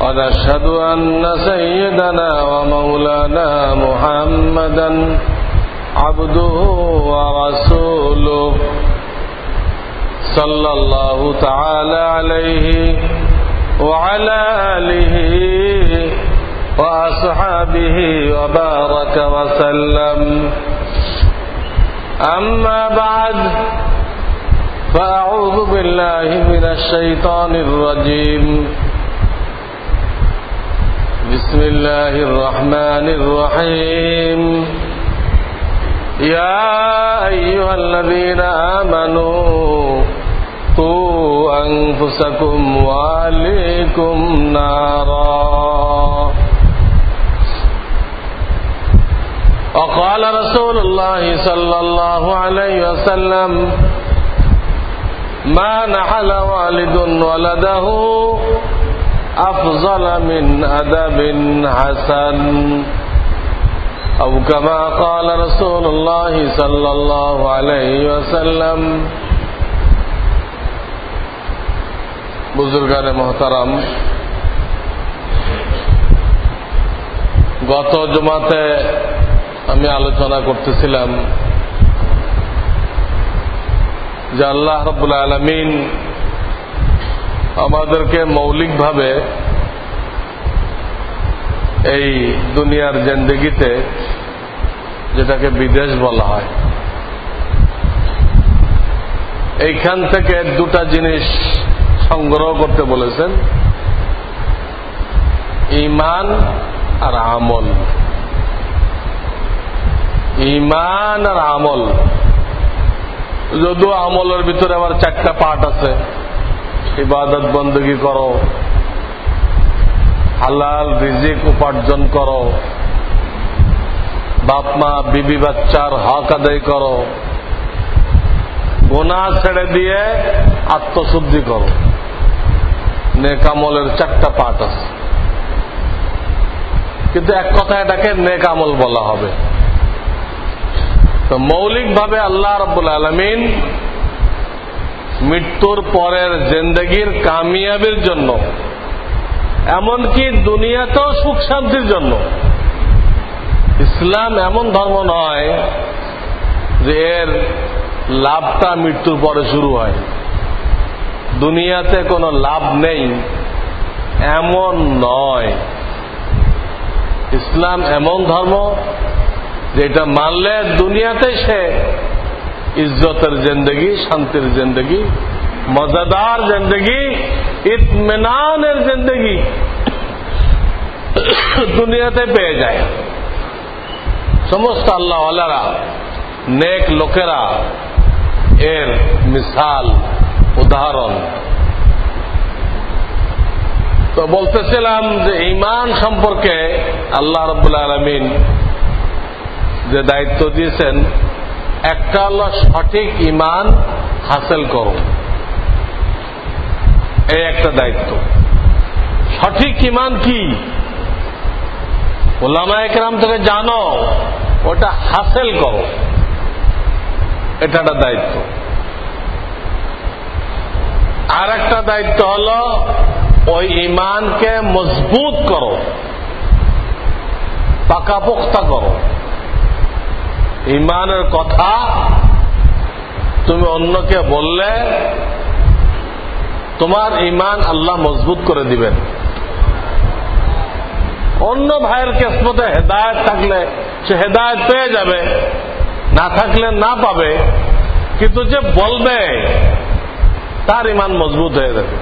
ونشهد أن سيدنا ومولانا محمدا عبده ورسوله صلى الله تعالى عليه وعلى آله وأصحابه وبارك وسلم. أما بعد فأعوذ بالله من الشيطان الرجيم. بسم الله الرحمن الرحيم. يا أيها الذين آمنوا قوا أنفسكم وأهليكم نارا. وقال رسول الله صلى الله عليه وسلم ما نحل والد ولده أفضل من أدب حسن أو كما قال رسول الله صلى الله عليه وسلم বুজুর্গানে মহতারাম গত জমাতে আমি আলোচনা করতেছিলাম যে আল্লাহ রবুল আলমিন আমাদেরকে মৌলিকভাবে এই দুনিয়ার জেন্দেগিতে যেটাকে বিদেশ বলা হয়, এইখান থেকে দুটা জিনিস সংগ্রহ করতে বলেছেন ইমান আর আমল। ইমান আর আমল। যদিও আমলের ভিতরে আবার চারটা পার্ট আছে ইবাদত বন্দী করো। হালাল রিজিক উপার্জন করো। বাপ মা বিবি বাচ্চার হক আদায় করো। গোনা ছেড়ে দিয়ে আত্মশুদ্ধি করো। নেকামলের চারটা পাঠ আছে। কিন্তু এক কথা এটাকে নেকামল বলা হবে। তো মৌলিকভাবে আল্লাহ রব্বুল আলমিন মৃত্যুর পরের জিন্দগির কামিয়াবির জন্য। এমনকি দুনিয়াতেও সুখ শান্তির জন্য। ইসলাম এমন ধর্ম নয় যে এর লাভটা মৃত্যুর পরে শুরু হয়। দুনিয়াতে কোনো লাভ নেই, এমন নয়। ইসলাম এমন ধর্ম যেটা মানলে দুনিয়াতে সে ইজ্জতের জিন্দগি, শান্তির জিন্দগি, মজাদার জিন্দগি, ইতমেনানের জিন্দগি দুনিয়াতে পেয়ে যায়। সমস্ত আল্লাহওয়ালারা, নেক লোকেরা এর মিসাল উদাহরণ। তো বলতেছিলাম যে ইমান সম্পর্কে আল্লাহ রবুল্লা আলমিন যে দায়িত্ব দিয়েছেন একটা হলো সঠিক ইমান হাসিল করো এই একটা দায়িত্ব। সঠিক ইমান কি? ওলামা একরাম থেকে জানো, ওটা হাসেল করো। এটা একটা দায়িত্ব। আর একটা দায়িত্ব হল, ওই ইমানকে মজবুত করো, পাকাপোক্তা করো। ইমানের কথা তুমি অন্যকে বললে তোমার ইমান আল্লাহ মজবুত করে দিবেন। অন্য ভাইয়ের কেসমতে হেদায়ত থাকলে সে হেদায়ত পেয়ে যাবে, না থাকলে না পাবে, কিন্তু যে বলবে, তার ইমান মজবুত হয়ে যাবে।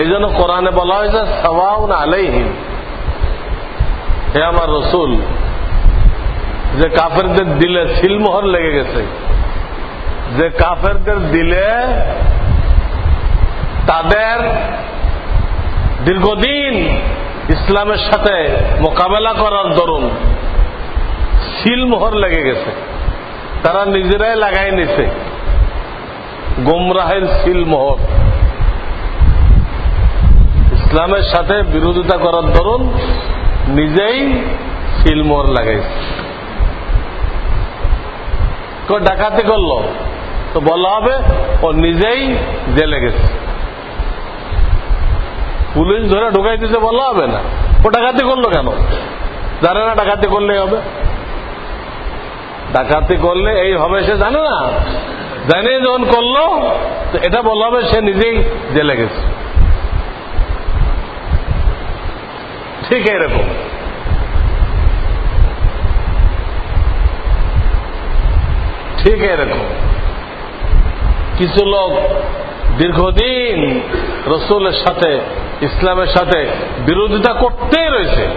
এই জন্য কোরআনে বলা হয়েছে সবাউন আলাইহিম। হে আমার রসুল যে কাফেরদের দিলে সিলমোহর লেগে গেছে। যে কাফেরদের দিলে তাদের দীর্ঘদিন ইসলামের সাথে মোকাবেলা করার দরুন সিলমোহর লেগে গেছে। তারা নিজেরাই লাগাই নিছে। গোমরাহের সিলমোহর। ইসলামের সাথে বিরোধিতা করার দরুন নিজেই সিলমোহর লাগাইছে। কেউ ডাকাতি করল, তো বলা হবে ও নিজেই জেলে গেছে। পুলিশ ধরে ঢুকাই দিতে বলা হবে না। ও ডাকাতি করল কেন? জানে না ডাকাতি করলেই হবে। ডাকাতি করলে এই হবে সে জানে না। জানে যখন করল, তো এটা বলা হবে সে নিজেই জেলে গেছে। ঠিক এরকম ঠিক এরকম। কিছু লোক দীর্ঘদিন রসুলের সাথে, ইসলামের সাথে বিরোধিতা করতেই রয়েছে।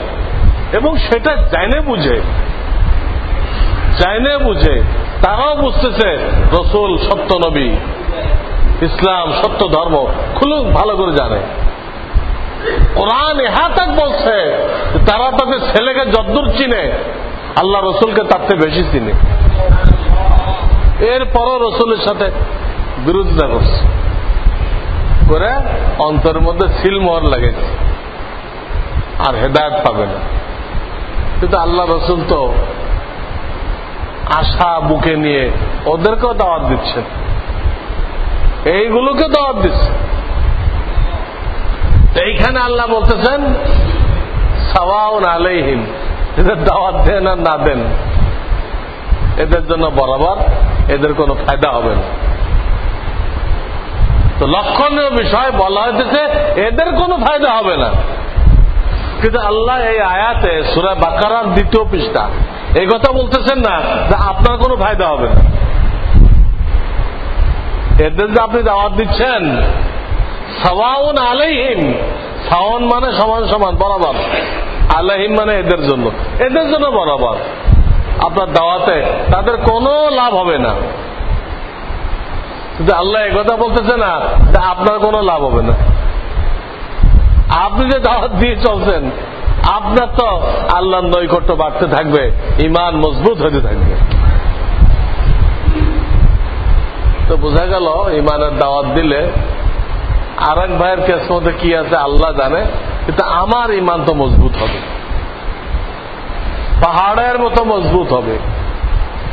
এবং সেটা জানে বুঝে জানে বুঝে, তারাও বুঝতেছে রসুল সত্য নবী, ইসলাম সত্য ধর্ম খুব ভালো করে জানে। কোরআন ইহা তাক বলছে তারা তাদের ছেলেকে যদ্দূর চিনে, আল্লাহ রসুলকে তার বেশি চিনে। এরপরও রসুলের সাথে বিরোধিতা করছে। করে অন্তরের মধ্যে সিলমোহর লাগেছে আর হেদায়ত পাবে না। কিন্তু আল্লাহ রসুল তো আশা বুকে নিয়ে ওদেরকেও দাওয়াত দিচ্ছেন এইগুলোকে দাওয়াত দিচ্ছে। এইখানে আল্লাহ বলতেছেন, সাওয়াউন আলাইহিম, এদের দাওয়াত দেন আর না দেন। এদের জন্য বরাবর এদের কোনো ফায়দা হবে না। তো লক্ষণীয় বিষয় বলা হইতেছে, এদের কোনো ফায়দা হবে না। কিন্তু আল্লাহ এই আয়াতে সুরা বাকারার দ্বিতীয় পৃষ্ঠা এই কথা বলতেছেন না যে আপনার কোনো ফায়দা হবে না। এদের যে আপনি দাওয়াত দিচ্ছেন, সাওয়াউন আলাইহিম সাওয়ান মানে সমান সমান, বরাবর। আলাইহিম মানে এদের জন্য। এদের জন্য বরাবর। আপনার দাওয়াতে, তাদের কোনো লাভ হবে না। কিন্তু আল্লাহ কথা বলতেছে না আপনার কোনো লাভ হবে না। আপনি যে দাওয়াত দিয়ে চলছেন, আপনার তো আল্লাহর নৈকট্য বাড়তে থাকবে ইমান মজবুত হতে থাকবে। তো বোঝা গেল ইমানের দাওয়াত দিলে আর এক ভাইয়ের কেস মধ্যে কি আছে আল্লাহ জানে, কিন্তু আমার ইমান তো মজবুত হবে। পাহাড়ের মতো মজবুত হবে।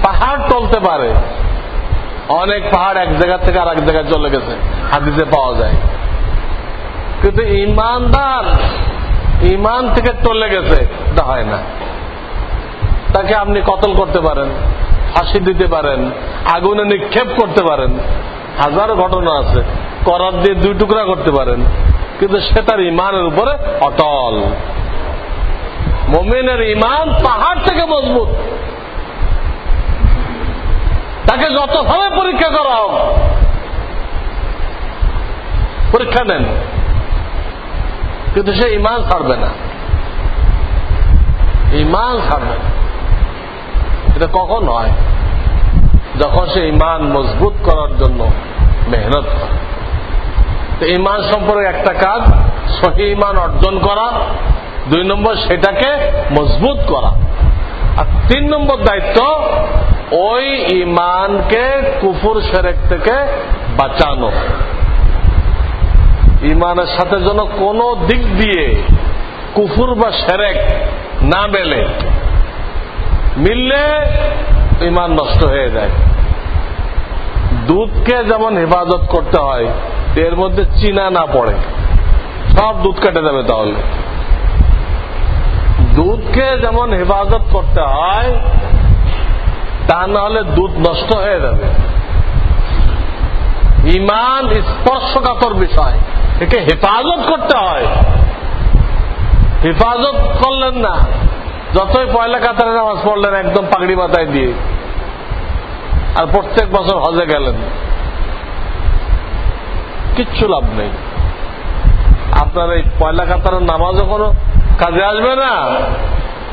পাহাড় চলতে পারে। অনেক পাহাড় এক জায়গা থেকে আর এক জায়গায় চলে গেছে, হাদিসে পাওয়া যায়। কিন্তু ইমানদার ইমান থেকে চলে গেছে এটা হয় না। তাকে আপনি কতল করতে পারেন, ফাঁসি দিতে পারেন, আগুনে নিক্ষেপ করতে পারেন, হাজার ঘটনা আছে করার দিয়ে দুই টুকরা করতে পারেন, কিন্তু সে তার ইমানের উপরে অটল। মমিনের ইমান পাহাড় থেকে মজবুত। তাকে যতভাবে পরীক্ষা করা হোক, পরীক্ষা দেন। কিন্তু সে ইমান ছাড়বে না। ইমান ছাড়বে না। এটা কখন হয়? যখন সে ইমান মজবুত করার জন্য মেহনত করে। ইমান সম্পর্কে একটা কাজ, সহি ইমান অর্জন করা দুই নম্বর সেটাকে মজবুত করা। আর তিন নম্বর দায়িত্ব, ওই ইমানকে কুফুর সেরেক থেকে বাঁচানো। ইমানের সাথে যেন কোন দিক দিয়ে কুফুর বা সেরেক না মেলে, মিললে ইমান নষ্ট হয়ে যায়। দুধকে যেমন হেফাজত করতে হয়, এর মধ্যে চিনা না পড়ে। সব দুধ কেটে যাবে তাহলে। দুধকে যেমন হেফাজত করতে হয়, তা না হলে দুধ নষ্ট হয়ে যাবে। ইমান স্পর্শকাতর বিষয়। একে হেফাজত করতে হয়। হেফাজত করলেন না। যতই পয়লা কাতারে নামাজ পড়লেন, একদম পাগড়ি মাথায় দিয়ে। আর প্রত্যেক বছর হজে গেলেন। কিচ্ছু লাভ নেই। আপনার এই পয়লা কাতারের নামাজও কোনো কাজে আসবে না?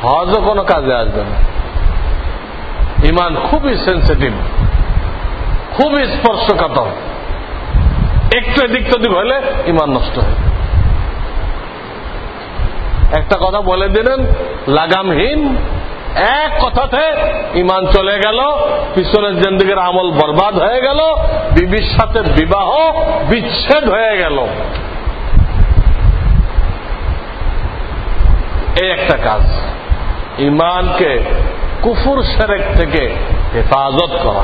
হজও কোনো কাজে আসবে না। ইমান খুবই সেন্সিটিভ খুবই স্পর্শকাতর। একটু এদিক তদিক হলে ইমান নষ্ট হয়। একটা কথা বলে দিলেন, লাগামহীন, এক কথাতে ইমান চলে গেল, পিছনের জিন্দিগির আমল বরবাদ হয়ে গেল, বিবির সাথে বিবাহ বিচ্ছেদ হয়ে গেল। এই একটা কাজ। ইমানকে কুফুর সেরেক থেকে হেফাজত করা।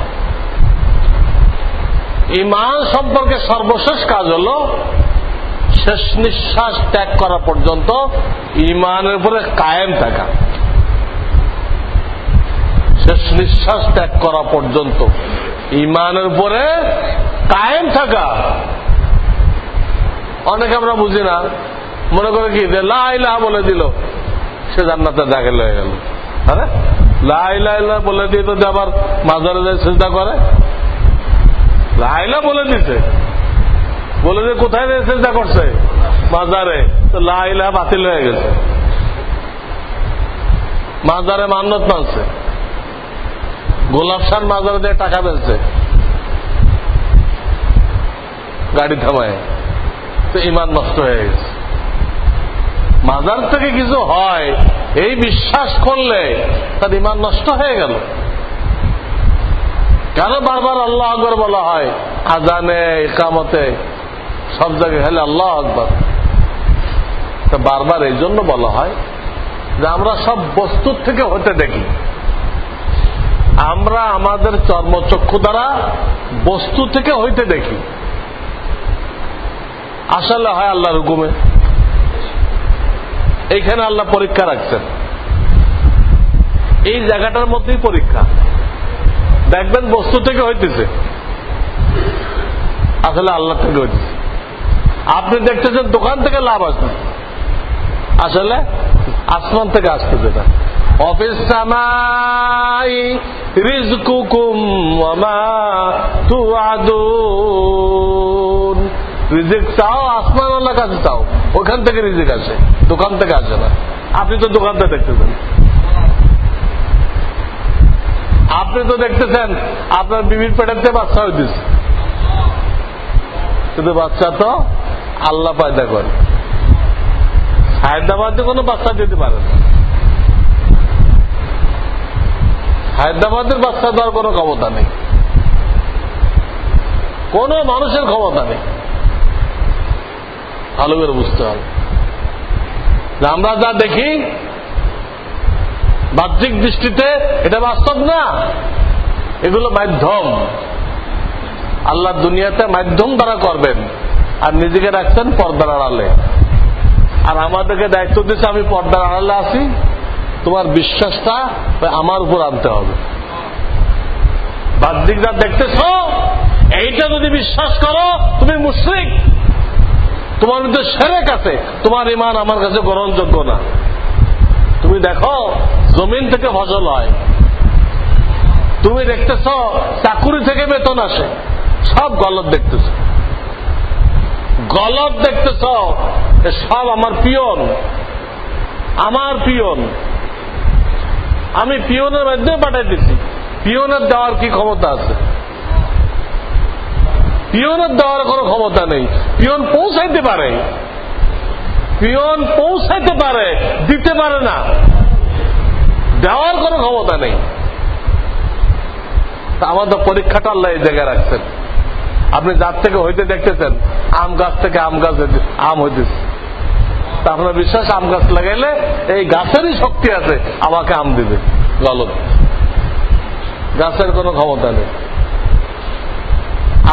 ইমান সম্পর্কে সর্বশেষ কাজ হল শেষ নিঃশ্বাস ত্যাগ করা পর্যন্ত ইমানের উপরে কায়েম থাকা। শেষ নিঃশ্বাস ত্যাগ করা পর্যন্ত ইমানের উপরে কায়েম থাকা। অনেকে আমরা বুঝি না। মনে করে কি লাইলা বলে দিল। সে জান্নাতে দাখিল হয়ে গেল। হ্যাঁ? লাইলা বলে দিয়ে তো আবার মাজারে যায় চিন্তা করে? লাইলা বলে দিছে। বলে যে কোথায় চেষ্টা করছে? মাজারে। তো লাইলা বাতিল হয়ে গেছে। মাজারে মান্নত মানছে। মাজারে দিয়ে টাকা বেলছে গাড়ি থামায়। তো ইমান নষ্ট হয়ে গেছে। মাজার থেকে কিছু হয়, এই বিশ্বাস করলে তার ইমান নষ্ট হয়ে গেল। কেন বারবার আল্লাহ আকবর বলা হয়? আজানে একামতে, সব জায়গায় হলে আল্লাহ আকবর। তা বারবার এই জন্য বলা হয় যে আমরা সব বস্তুর থেকে হতে দেখি। আমরা আমাদের চর্মচক্ষু দ্বারা বস্তু থেকে হইতে দেখি। আসলে হয় আল্লাহর হুকুমে। এইখানে আল্লাহ পরীক্ষা রাখছেন। এই জায়গাটার মধ্যেই পরীক্ষা। দেখবেন বস্তু থেকে হইতেছে। আসলে আল্লাহ থেকে হইতেছে। আপনি দেখতেছেন দোকান থেকে লাভ আসবে। আসলে আসমান থেকে আসতেছে না অফিস সামাই রিজকুকুম তুআদুন। রিজিক চাও আসমান আল্লাহ কাছে চাও ওখান থেকে রিজিক আসে, দোকান থেকে আসে না। আপনি তো দোকান থেকে দেখতেছেন। আপনি তো দেখতেছেন, আপনার বিবির পেটের বাচ্চা হইতেছে। কিন্তু বাচ্চা তো আল্লাহ পায়দা করে। হায়দ্রাবাদে কোনো বাচ্চা দিতে পারে না। হায়দ্রাবাদের বাচ্চা দেওয়ার কোনো ক্ষমতা নেই। কোন মানুষের ক্ষমতা নেই। ভালো করে বুঝতে হবে আমরা যা দেখি, বাহ্যিক দৃষ্টিতে এটা বাস্তব না। এগুলো মাধ্যম। আল্লাহ দুনিয়াতে মাধ্যম দ্বারা করবেন, আর নিজেকে রাখছেন পর্দার আড়ালে। আর আমাদেরকে দায়িত্ব দিচ্ছে, আমি পর্দার আড়ালে আসি তোমার বিশ্বাসটা আমার উপর আনতে হবে। বাহ্যিক যা দেখতেছ, এইটা যদি বিশ্বাস করো, তুমি মুশ্রিক। তোমার মধ্যে সেরেক আছে। তোমার ইমান আমার কাছে গ্রহণযোগ্য না। তুমি দেখো, জমিন থেকে ফসল হয়। তুমি দেখতেছ, চাকুরি থেকে বেতন আসে। সব গলত দেখতেছ। গলত দেখতেছ সব আমার পিয়ন। আমার পিয়ন। আমি পিয়নের মাধ্যমে পাঠাই দিচ্ছি। পিয়নের দেওয়ার কি ক্ষমতা আছে? পিয়নের দেওয়ার কোনো ক্ষমতা নেই। পিয়ন পৌঁছাইতে পারে। পিয়ন পৌঁছাইতে পারে, দিতে পারে না। দেওয়ার কোনো ক্ষমতা নেই। আমাদের পরীক্ষাটা আল্লাহ এই জায়গায় রাখছেন। আপনি যার থেকে হইতে দেখতেছেন, আম গাছ থেকে আম গাছ আম হইতেছে। তা আপনার বিশ্বাস, আম গাছ লাগাইলে এই গাছেরই শক্তি আছে, আমাকে আম দিবে। গলত গাছের কোনো ক্ষমতা নেই।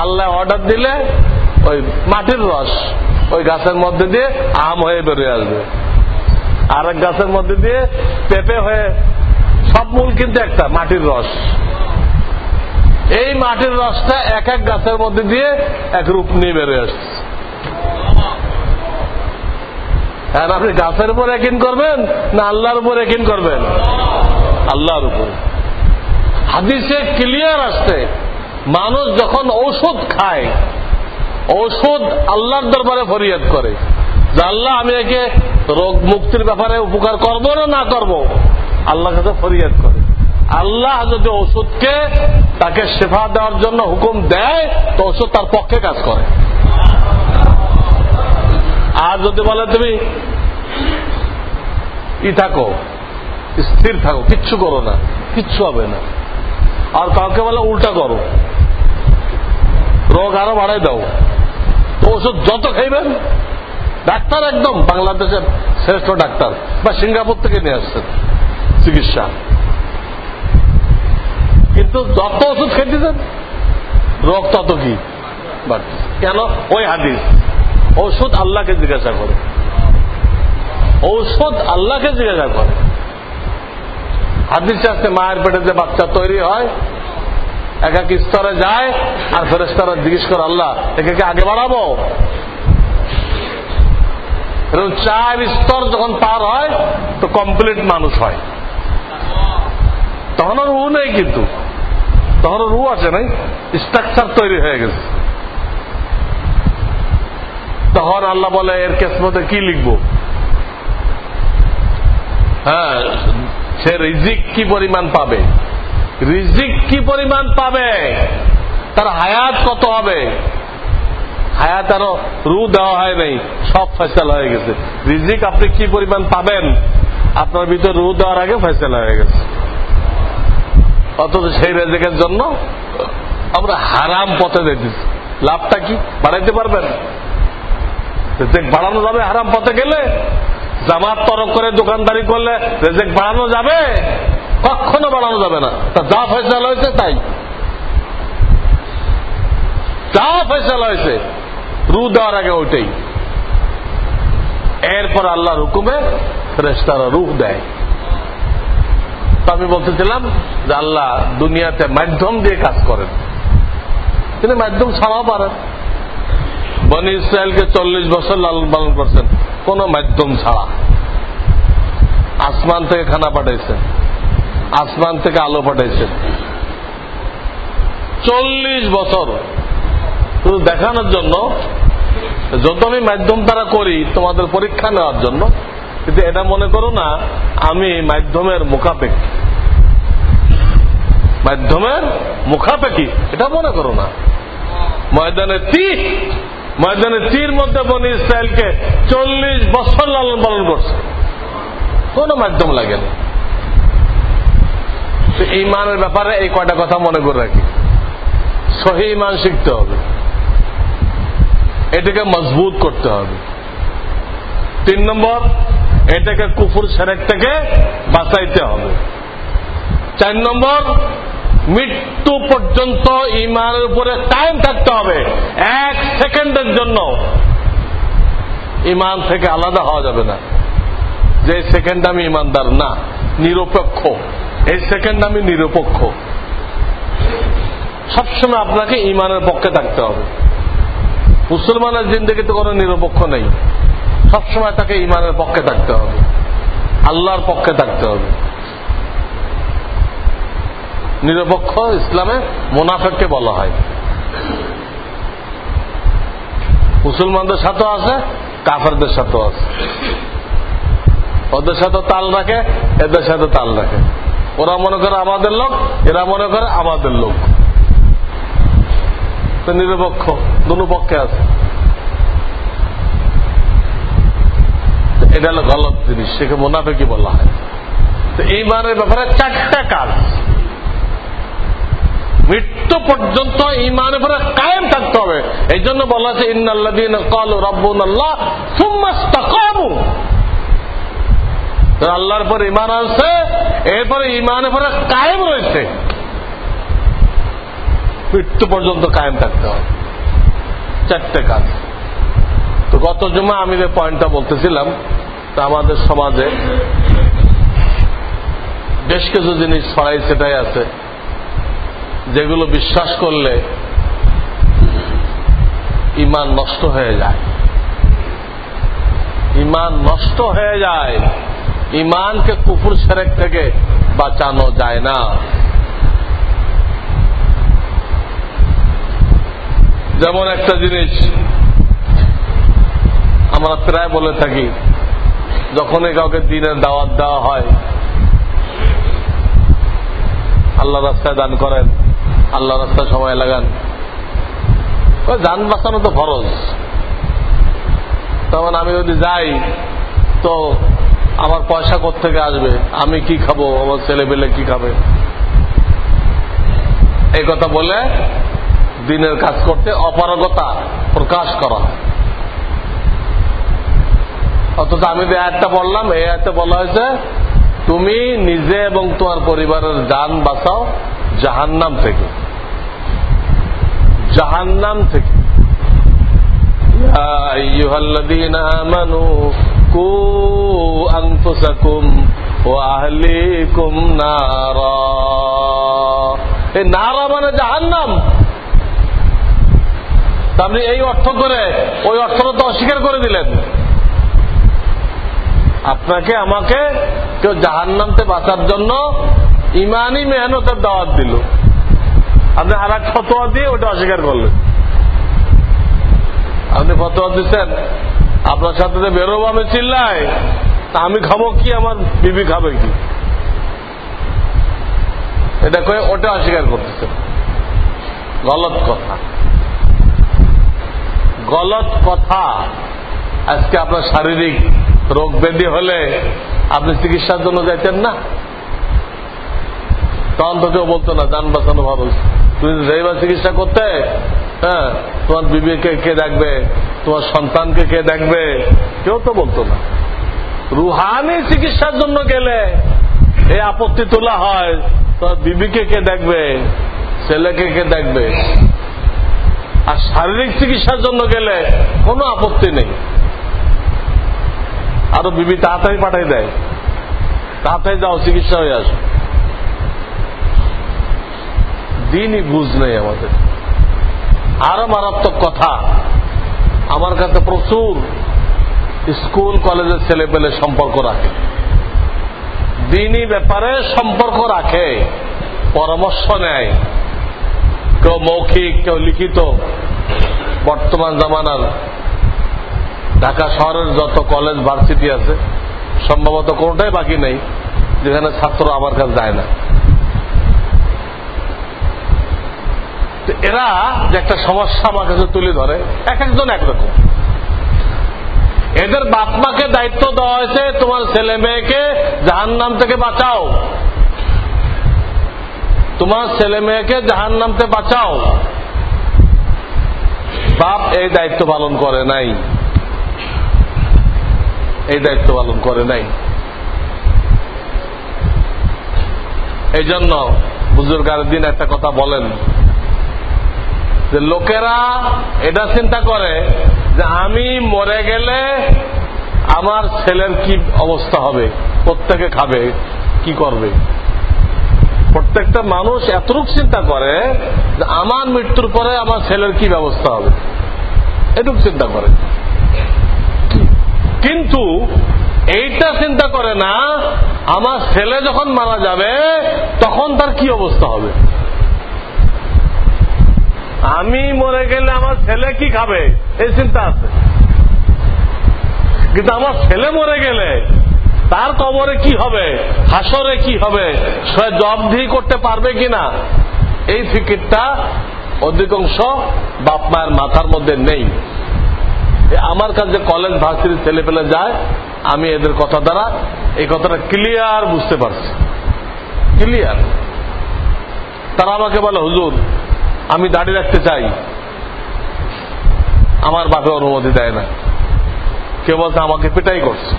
আল্লাহ অর্ডার দিলে ওই মাটির রস, ওই গাছের মধ্যে দিয়ে আম হয়ে বেরিয়ে আসবে। আর এক গাছের মধ্যে দিয়ে পেঁপে হয়ে, সব মূল কিন্তু একটা, মাটির রস। এই মাটির রসটা এক এক গাছের মধ্যে দিয়ে এক রূপ নিয়ে বেরিয়ে আসছে। হ্যাঁ আপনি গাছের উপর একিন করবেন না আল্লাহর উপর একিন করবেন? আল্লাহর উপর। হাদিসে ক্লিয়ার আসছে। মানুষ যখন ঔষধ খায়, ঔষধ আল্লাহর দরবারে ফরিয়াদ করে, যে আল্লাহ, আমি একে রোগ মুক্তির ব্যাপারে উপকার করব না না করব? আল্লাহ কাছে ফরিয়াদ করে। আল্লাহ যদি ওষুধকে তাকে শেফা দেওয়ার জন্য হুকুম দেয়, তো ওষুধ তার পক্ষে কাজ করে। আর যদি বলে, তুমি ই থাকো, স্থির থাকো, কিচ্ছু করো না, কিচ্ছু হবে না। আর কাউকে বলে, উল্টা করো। রোগ আরও বাড়াই দাও। ওষুধ যত খাইবেন, ডাক্তার একদম বাংলাদেশের শ্রেষ্ঠ ডাক্তার বা সিঙ্গাপুর থেকে নিয়ে আসছেন চিকিৎসা। কিন্তু যত ওষুধ খেতেছেন রোগ তত কি কেন? ওই হাদিস ঔষধ আল্লাহকে জিজ্ঞাসা করে। ঔষধ আল্লাহকে জিজ্ঞাসা করে। হাদিসে আসতে মায়ের পেটে যে বাচ্চা তৈরি হয় এক এক স্তরে যায় আর ফেরেস্তারা জিজ্ঞেস করে, আল্লাহ একে আগে বাড়াবো? এরকম চার স্তর যখন পার হয়, তো কমপ্লিট মানুষ হয়। তখন রু নেই কিন্তু। তখন রু আছে, নাই? স্ট্রাকচার তৈরি হয়ে গেছে। তখন আল্লাহ বলে, এর কেসমতে কি লিখব? হ্যাঁ সে রিজিক কি পরিমাণ পাবে? রিজিক কি পরিমাণ পাবে? তার হায়াত কত হবে? হায়াত আরও রু দেওয়া হয় নাই, সব ফেসলা হয়ে গেছে। রিজিক আপনি কি পরিমাণ পাবেন? আপনার ভিতরে রু দেওয়ার আগে ফেসলা হয়ে গেছে। অথচ সেই রেজেকের জন্য আমরা হারাম পথে দেখতেছি লাভটা কি? বাড়াইতে পারবেন? রেজেক বাড়ানো যাবে হারাম পথে গেলে, জামাত তরক করে দোকানদারি করলে রেজেক বাড়ানো যাবে। কখনো বাড়ানো যাবে না। তা যা ফয়সালা হয়েছে তাই। যা ফয়সালা হয়েছে, রু দেওয়ার আগে ওইটাই। এরপর আল্লাহর হুকুমে ফেরেস্তারা রুহ দেয়। তো আমি বলতেছিলাম যে আল্লাহ দুনিয়াতে মাধ্যম দিয়ে কাজ করেন। তিনি মাধ্যম ছাড়াও পারেন। বনি ইসরায়েলকে চল্লিশ বছর লালন পালন করছেন। কোন মাধ্যম ছাড়া। আসমান থেকে খানা পাঠাইছেন। আসমান থেকে আলো পাঠাইছেন চল্লিশ বছর। শুধু দেখানোর জন্য, যত আমি মাধ্যম তারা করি, তোমাদের পরীক্ষা নেওয়ার জন্য, কিন্তু এটা মনে করো না, আমি মাধ্যমের মুখাপেক্ষি। মাধ্যমের মুখাপেক্ষি, এটা মনে করো না। ময়দানে তীর ময়দানে তীর মধ্যে বনি ইসরায়েলকে চল্লিশ বছর লালন পালন করছে। কোন মাধ্যম লাগে না। ইমানের ব্যাপারে এই কয়টা কথা মনে করে রাখি। সহি ইমান শিখতে হবে। এটাকে মজবুত করতে হবে। তিন নম্বর, এটাকে কুফুর সেরেক থেকে বাঁচাইতে হবে। চার নম্বর, মৃত্যু পর্যন্ত ইমানের উপরে টাইম থাকতে হবে এক সেকেন্ডের জন্য। ইমান থেকে আলাদা হওয়া যাবে না। যে সেকেন্ড আমি ইমানদার না, নিরপেক্ষ। এই সেকেন্ড আমি নিরপেক্ষ। সবসময় আপনাকে ইমানের পক্ষে থাকতে হবে। মুসলমানের জিন্দগিতে কোনো নিরপেক্ষ নেই। সবসময় তাকে ইমানের পক্ষে থাকতে হবে। আল্লাহর পক্ষে থাকতে হবে। নিরপেক্ষ ইসলামে মোনাফেককে বলা হয়। মুসলমানদের সাথেও আছে, কাফেরদের সাথেও আছে। ওদের সাথে তাল রাখে, এদের সাথে তাল রাখে। ওরা মনে করে আমাদের লোক, এরা মনে করে আমাদের লোক। নিরপেক্ষ, দুনো পক্ষে আছে। এটা হলো গলত জিনিস সেকে মোনাফেকি বলা হয়। তো এই মানের ব্যাপারে চারটা কাজ। মৃত্যু পর্যন্ত ইমানের উপরে কায়েম থাকতে হবে। এই জন্য বলা আছে ইন্নাল্লাদিন কল রব্বুন আল্লাহর পর ইমান আছে এরপরে ইমানের পরে কায়েম রয়েছে। মৃত্যু পর্যন্ত কায়েম থাকতে হবে। চারটে কাজ। তো গত জমা আমি যে পয়েন্টটা বলতেছিলাম, তা আমাদের সমাজে বেশ কিছু জিনিস ছড়াই সেটাই আছে, যেগুলো বিশ্বাস করলে ইমান নষ্ট হয়ে যায়। ইমান নষ্ট হয়ে যায়। ইমানকে কুকুর সেরেক থেকে বাঁচানো যায় না। যেমন একটা জিনিস আমরা প্রায় বলে থাকি, যখনই কাউকে দিনের দাওয়াত দেওয়া হয়, আল্লাহ রাস্তায় দান করেন, আল্লাহ রাস্তায় সময় লাগান। যান বাঁচানো তো ফরজ। তখন আমি যদি যাই, তো আমার পয়সা থেকে আসবে? আমি কি খাব? আমার ছেলে পেলে কি খাবে? এই কথা বলে দিনের কাজ করতে অপারগতা প্রকাশ করা। অথচ আমি যে একটা বললাম, এই একটা বলা হয়েছে, তুমি নিজে এবং তোমার পরিবারের যান বাঁচাও জাহান্নাম থেকে। জাহান্নাম থেকে। নারা মানে জাহান্নাম। আপনি এই অর্থ করে, ওই অর্থটা তো অস্বীকার করে দিলেন। আপনাকে, আমাকে কেউ জাহান নামতে বাঁচার জন্য ইমানই মেহনতের দাওয়াত দিল। আপনি আর এক ফতোয়া দিয়ে ওটা অস্বীকার করলেন। আপনি ফতোয়া দিচ্ছেন আপনার সাথে বেরোবো আমি চিল্লাই তা আমি খাব কি? আমার বিবি খাবে কি? এটা কয়ে ওটা অস্বীকার করতেছেন গলত কথা। গলত কথা। আজকে আপনার শারীরিক রোগ ব্যাধি হলে আপনি চিকিৎসার জন্য যাইতেন না? তখন তো কেউ বলতো না, যান বাঁচানো ভালো। তুমি যাইবা চিকিৎসা করতে হ্যাঁ তোমার বিবেকে কে দেখবে? তোমার সন্তানকে কে দেখবে? কেউ তো বলতো না। রুহানি চিকিৎসার জন্য গেলে এই আপত্তি তোলা হয়, তোমার বিবিকে কে দেখবে? ছেলেকে কে দেখবে? আর শারীরিক চিকিৎসার জন্য গেলে কোনো আপত্তি নেই। আরও বিবি তাড়াতাড়ি পাঠাই দেয়। তাড়াতাড়ি যাও, চিকিৎসা হয়ে আসো। দিনই বুঝ নেই আমাদের। আরও মারাত্মক কথা। আমার কাছে প্রচুর স্কুল, কলেজের ছেলে পেলে সম্পর্ক রাখে। দিনই ব্যাপারে সম্পর্ক রাখে, পরামর্শ নেয়। কেউ মৌখিক, কেউ লিখিত। বর্তমান জামানার ঢাকা শহরের যত কলেজ, ভার্সিটি আছে, সম্ভবত কোনটাই বাকি নেই, যেখানে ছাত্র আমার কাছে যায় না। এরা যে একটা সমস্যা আমার কাছে তুলে ধরে, এক একজন একরকম। এদের বাপ বাপমাকে দায়িত্ব দেওয়া হয়েছে, তোমার ছেলে মেয়েকে জাহান নাম থেকে বাঁচাও। তোমার ছেলে মেয়েকে জাহান নামতে বাঁচাও। বাপ এই দায়িত্ব পালন করে নাই। এই দায়িত্ব পালন করে নাই। এই জন্য বুজুর্গার দিন একটা কথা বলেন। যে লোকেরা এটা চিন্তা করে যে আমি মরে গেলে আমার ছেলের কি অবস্থা হবে? প্রত্যেকে খাবে, কি করবে? প্রত্যেকটা মানুষ এতটুক চিন্তা করে যে আমার মৃত্যুর পরে আমার ছেলের কি ব্যবস্থা হবে? এটুক চিন্তা করে। কিন্তু এইটা চিন্তা করে না, আমার ছেলে যখন মারা যাবে, তখন তার কি অবস্থা হবে? আমি মরে গেলে আমার ছেলে কি খাবে? এই চিন্তা আছে। কিন্তু আমার ছেলে মরে গেলে তার কবরে কি হবে? হাসরে কি হবে? সে জবধি করতে পারবে কিনা? এই ফিকিরটা অধিকাংশ বাপ মায়ের মাথার মধ্যে নেই। আমার কাছে কলেজ ভার্সিটির ছেলে পেলে যায়, আমি এদের কথা দ্বারা এই কথাটা ক্লিয়ার বুঝতে পারছি। ক্লিয়ার তারা আমাকে বলে, হুজুর আমি দাঁড়িয়ে রাখতে চাই। আমার বাপে অনুমতি দেয় না। কেউ বলছে, আমাকে পিটাই করছে।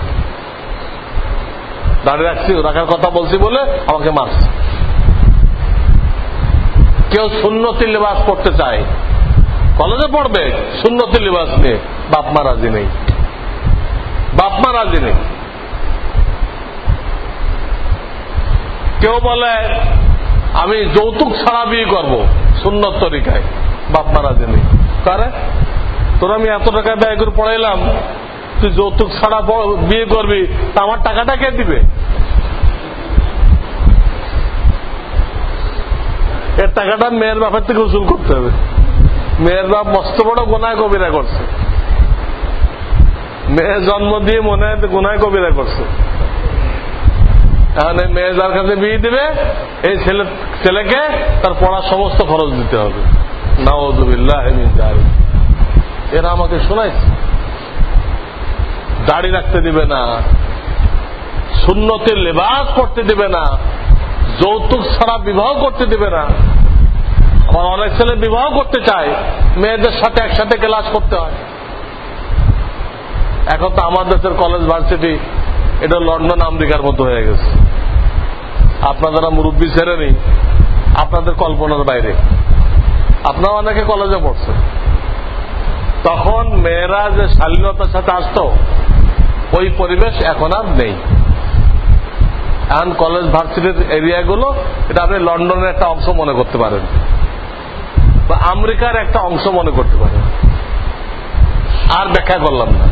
দাঁড়িয়ে রাখছি, রাখার কথা বলছি বলে আমাকে মারছে। কেউ শূন্যতি লেবাস করতে চায়। কলেজে পড়বে শূন্যতি লেবাস নিয়ে বাপ মা রাজি নেই। বাপ মা রাজি নেই। কেউ বলে, আমি যৌতুক ছাড়া বিয়ে করব। সুন্নত তরিকায়, বাপ মা রাজি কারে? তোর আমি এত টাকা ব্যয় করে পড়াইলাম, তুই যৌতুক ছাড়া বিয়ে করবি, তা আমার টাকাটা কে দিবে? এর টাকাটা মেয়ের বাপের থেকে উসুল করতে হবে। মেয়ের বাপ মস্ত বড় গোনায় কবিরা করছে। মেয়ের জন্ম দিয়ে মনে হয় গোনায় কবিরা করছে। এই মেয়ে যার কাছে বিয়ে দিবে, এই ছেলে, ছেলেকে তার পড়ার সমস্ত খরচ দিতে হবে। নাওজুবিল্লাহ এরা আমাকে শোনাইছে। দাড়ি রাখতে দিবে না শূন্যতে লেবাস করতে দেবে না, যৌতুক ছাড়া বিবাহ করতে দেবে না। অনেক ছেলে বিবাহ করতে চায়, মেয়েদের সাথে একসাথে ক্লাস করতে হয়। এখন তো আমার দেশের কলেজ ভার্সিটি এটা লন্ডন, আমেরিকার মতো হয়ে গেছে। আপনারা মুরব্বী ছেড়ে নেই, আপনাদের কল্পনার বাইরে। আপনারা অনেকে কলেজে পড়ছেন তখন মেয়েরা যে শালীনতার সাথে আসতো, ওই পরিবেশ এখন আর নেই। এখন কলেজ ভার্সিটির এরিয়াগুলো এটা আপনি লন্ডনের একটা অংশ মনে করতে পারেন। বা আমেরিকার একটা অংশ মনে করতে পারেন। আর ব্যাখ্যা করলাম না।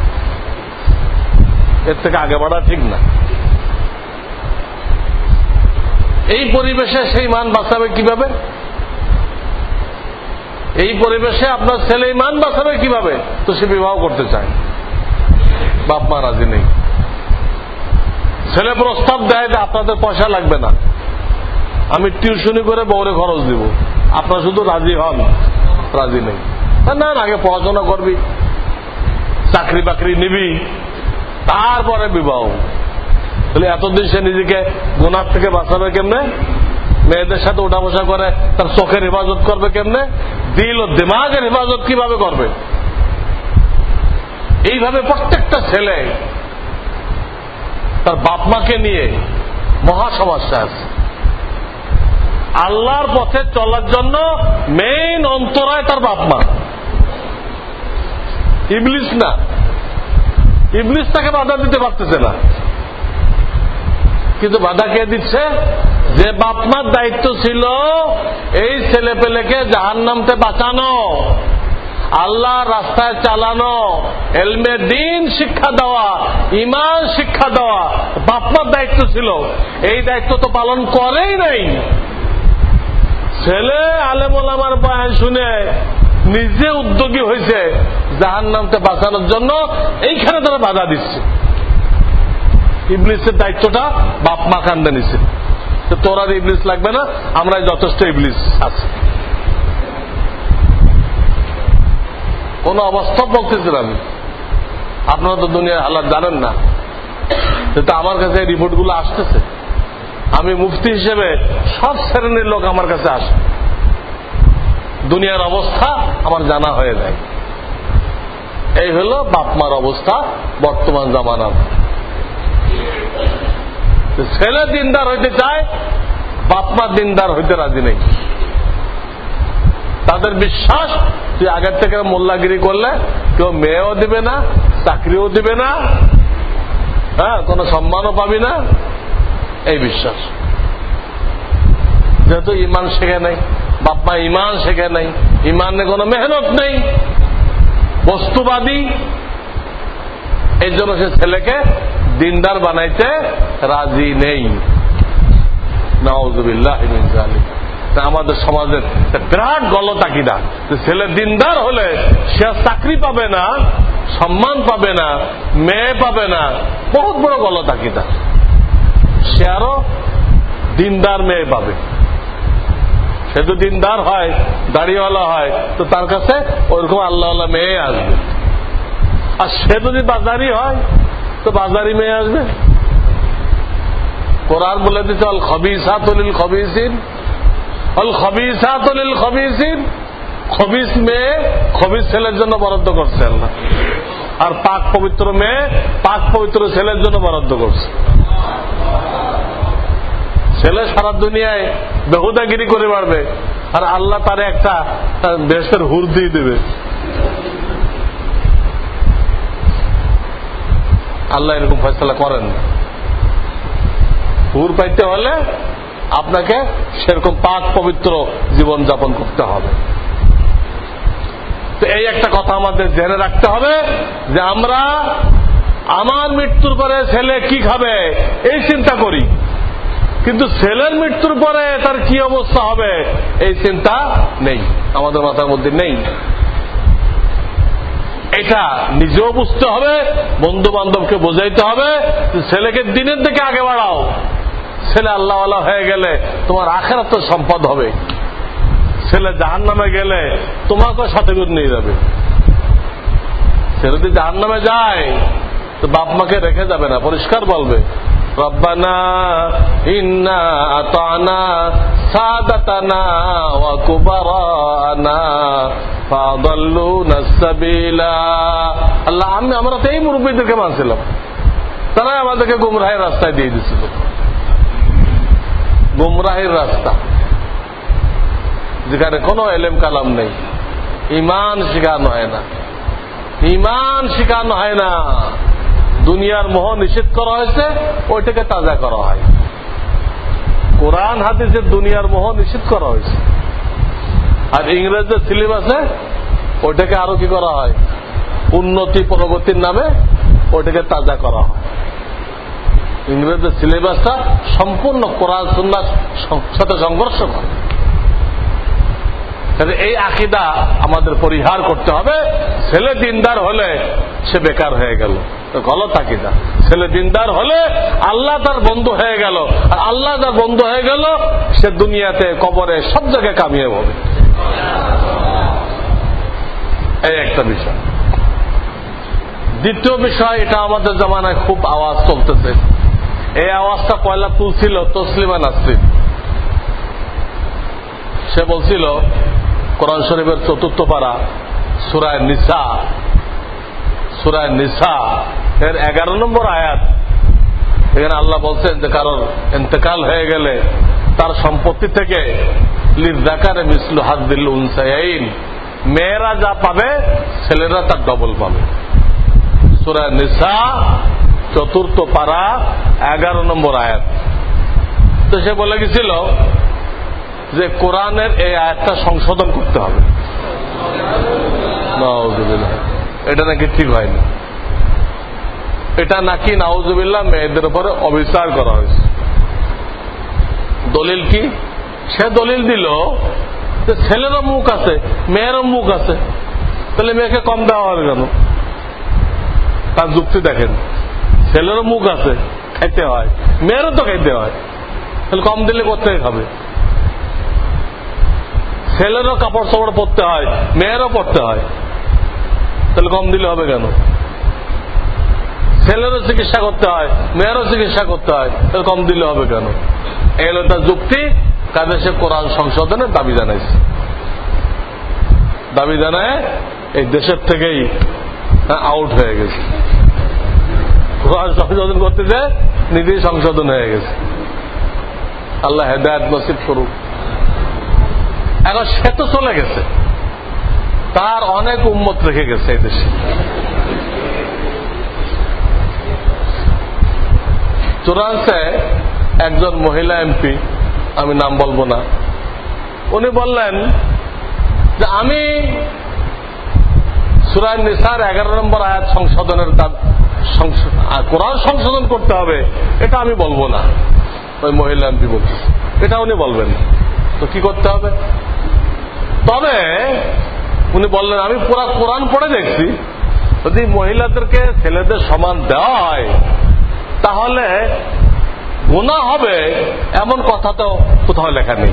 এর থেকে আগে বাড়া ঠিক না। এই পরিবেশে সেই মান বাঁচাবে কীভাবে? এই পরিবেশে আপনার ছেলে মান বাঁচাবে কীভাবে? তো সে বিবাহ করতে চায়। বাপ মা রাজি নেই। ছেলে প্রস্তাব দেয় যে আপনাদের পয়সা লাগবে না। আমি টিউশনি করে বউরে খরচ দিব। আপনার শুধু রাজি হন, রাজি নেই। না, আগে পড়াশোনা করবি, চাকরি বাকরি নিবি, তারপরে বিবাহ। তাহলে এতদিন সে নিজেকে গুনার থেকে বাঁচাবে কেমনে? মেয়েদের সাথে উঠা বসা করে, তার চোখের হেফাজত করবে কেমনে? দিল ও দিমাগের হেফাজত কীভাবে করবে? এইভাবে প্রত্যেকটা ছেলে তার বাপ মাকে নিয়ে মহা সমস্যা আছে। আল্লাহর পথে চলার জন্য মেইন অন্তরায় তার বাপ মা। ইবলিস না। ইবলিস তাকে বাধা দিতে পারতেছে না। কিন্তু বাধা কে দিচ্ছে? যে বাপমার দায়িত্ব ছিল এই ছেলে পেলেকে জাহান নামতে বাঁচানো, আল্লাহ রাস্তায় চালানো, এলমে দিন শিক্ষা দেওয়া ইমান শিক্ষা দেওয়া, বাপমার দায়িত্ব ছিল। এই দায়িত্ব তো পালন করেই নাই। ছেলে আলেমার বয়ান শুনে নিজে উদ্যোগী হয়েছে জাহান নামতে বাঁচানোর জন্য, এইখানে তারা বাধা দিচ্ছে। ইবলিসের দায়িত্বটা বাপ মা কান্দে নিছে। তোর আর ইবলিস লাগবে না আমরা যথেষ্ট ইবলিস আছে। কোন অবস্থা বলতেছেন আমি। আপনারা তো দুনিয়ার হালাত জানেন না। কিন্তু আমার কাছে এই রিপোর্টগুলো আসতেছে। আমি মুফতি হিসেবে সব শ্রেণির লোক আমার কাছে আসে। দুনিয়ার অবস্থা আমার জানা হয়ে যায়। এই হল বাপমার অবস্থা বর্তমান জামানার। ছেলে দিনদার হইতে চায়, বাপমা দিনদার হইতে রাজি নেই। তাদের বিশ্বাস তুই আগের থেকে মোল্লাগিরি করলে কেউ মেয়েও দিবে না, চাকরিও দিবে না হ্যাঁ কোনো সম্মানও পাবি না। এই বিশ্বাস। যেহেতু ইমান শেখে নাই, বাপমা ইমান শেখে নাই, ইমানে কোনো মেহনত নেই, বস্তুবাদী, এই জন্য সে ছেলেকে দিনদার বানাইতে রাজি নেই। আমাদের সমাজের বিরাট গলতাকিদা ছেলে দিনদার হলে সে চাকরি পাবে না, সম্মান পাবে না, মেয়ে পাবে না। বহুত বড় গলতাকিদা সে আরও দিনদার মেয়ে পাবে। সে যদি দিনদার হয়, দাড়িওয়ালা হয়, তো তার কাছে ওইরকম আল্লাহ মেয়ে আসবে। আর সে যদি বাজারি হয় তো বাজারি মেয়ে আসবে। কোরআন বলে দিচ্ছে অল খবিসাতলিল খবিসিন। অল খবিসাতলিল খবিসিন। খবিস মেয়ে খবিস ছেলের জন্য বরাদ্দ করছে আল্লাহ। আর পাক পবিত্র মেয়ে পাক পবিত্র ছেলের জন্য বরাদ্দ করছে। ছেলে সারা দুনিয়ায় বেহুদাগিরি করে বাড়বে। আর আল্লাহ তার একটা দেশের হুর দিয়ে দেবে। আল্লাহ এরকম ফয়সলা করেন। হুর পাইতে হলে আপনাকে সেরকম পাক পবিত্র জীবন যাপন করতে হবে। তো এই একটা কথা আমাদের জেনে রাখতে হবে যে আমরা আমার মৃত্যুর পরে ছেলে কি খাবে, এই চিন্তা করি। কিন্তু ছেলের মৃত্যুর পরে তার কি অবস্থা হবে, এই চিন্তা নেই। আমাদের মাথার মধ্যে নেই। এটা নিজেও বুঝতে হবে বন্ধু বান্ধবকে বোঝাইতে হবে ছেলেকে দিনের দিকে আগে বাড়াও। ছেলে আল্লাহ হয়ে গেলে তোমার আখের তো সম্পদ হবে। ছেলে জাহান নামে গেলে তোমাকে সাথে করে নিয়ে যাবে। ছেলে যদি জাহান নামে যায়, তো বাপ মাকে রেখে যাবে না, পরিষ্কার বলবে, রব্বানা সাদাতানা ওয়া কুবারানা আল্লাহ, আমি আমরা মুরব্বীদেরকে মানছিলাম। তারা আমাদেরকে গুমরাহের রাস্তায় দিয়ে দিছিল। গুমরাহের রাস্তা। যেখানে কোনো এলেম কালাম নেই। ইমান শেখানো হয় না। ইমান শেখানো হয় না। দুনিয়ার মোহ নিষেধ করা হয়েছে, ওইটাকে তাজা করা হয়। কোরআন, হাদিসের দুনিয়ার মোহ নিষেধ করা হয়েছে। আর ইংরেজদের সিলেবাসে ওটাকে আরও কি করা হয়? উন্নতি প্রগতির নামে ওটাকে তাজা করা হয়। ইংরেজদের সিলেবাসটা সম্পূর্ণ কোরআন সন্ন্যাস সাথে সংঘর্ষ করে। এই আকিদা আমাদের পরিহার করতে হবে। ছেলে দিনদার হলে সে বেকার হয়ে গেল। গলত আকিদা। ছেলে দিনদার হলে আল্লাহ তার বন্ধু হয়ে গেল। আর আল্লাহ তার বন্ধু হয়ে গেল, সে দুনিয়াতে, কবরে সব জায়গায় কামিয়ে হবে। এই একটা বিষয়। দ্বিতীয় বিষয়, এটা আমাদের জমানায় খুব আওয়াজ চলতেছে। এই আওয়াজটা পয়লা তুলছিল তসলিমা নাসরিন। সে বলছিল কোরআন শরীফের চতুর্থ পারা, সুরায় নিসা সুরায় নিসা, এর এগারো নম্বর আয়াত। এখানে আল্লাহ বলছেন যে কারোর এতেকাল হয়ে গেলে তার সম্পত্তি থেকে লিজাকারে মিসলু হাজদিল উনসাইন, মেয়েরা যা পাবে, ছেলেরা তার ডবল পাবে। সুরায় নিসা, চতুর্থ পারা, এগারো নম্বর আয়াত। তো সে বলে গেছিল যে কোরআনের এই আয়াতটা সংশোধন করতে হবে। এটা নাকি ঠিক হয়নি। এটা নাকি নাউজুবিল্লাহ মেয়েদের উপরে অবিচার করা হয়েছে। দলিল কি? সে দলিল দিল যে ছেলেরও মুখ আছে, মেয়েরও মুখ আছে। তাহলে মেয়েকে কম দেওয়া হবে কেন? তার যুক্তি দেখেন। ছেলেরও মুখ আছে, খাইতে হয়। মেয়েরও তো খাইতে হয়। তাহলে কম দিলে কোথায় খাবে? ছেলেরও কাপড় চাপড় পরতে হয়, মেয়েরও পড়তে হয়। তাহলে কম দিলে হবে কেন? ছেলেরও চিকিৎসা করতে হয়, মেয়েরও চিকিৎসা করতে হয়, তাহলে কম দিলে হবে কেন? এগুলো তার যুক্তি, কাজে সে কোরআন সংশোধনের দাবি জানাইছে। দাবি জানায়, এই দেশের থেকেই আউট হয়ে গেছে। কোরআন সংশোধন করতে যে নিজেই সংশোধন হয়ে গেছে। আল্লাহ হেদায়ত নসিব করুক। এখন সে তো চলে গেছে। তার অনেক উন্মত রেখে গেছে এই দেশে। একজন মহিলা এমপি, আমি নাম বলব না, উনি বললেন যে আমি সুরায় নিসার এগারো নম্বর আয়াত সংশোধনের কোরআন সংশোধন করতে হবে, এটা আমি বলব না। ওই মহিলা এমপি বলছে এটা উনি বলবেন। তো কি করতে হবে? তবে উনি বললেন, আমি পুরা কোরআন পড়ে দেখছি। যদি মহিলাদেরকে ছেলেদের সমান দেওয়া হয়, তাহলে গুণা হবে এমন কথা তো কোথাও লেখা নেই।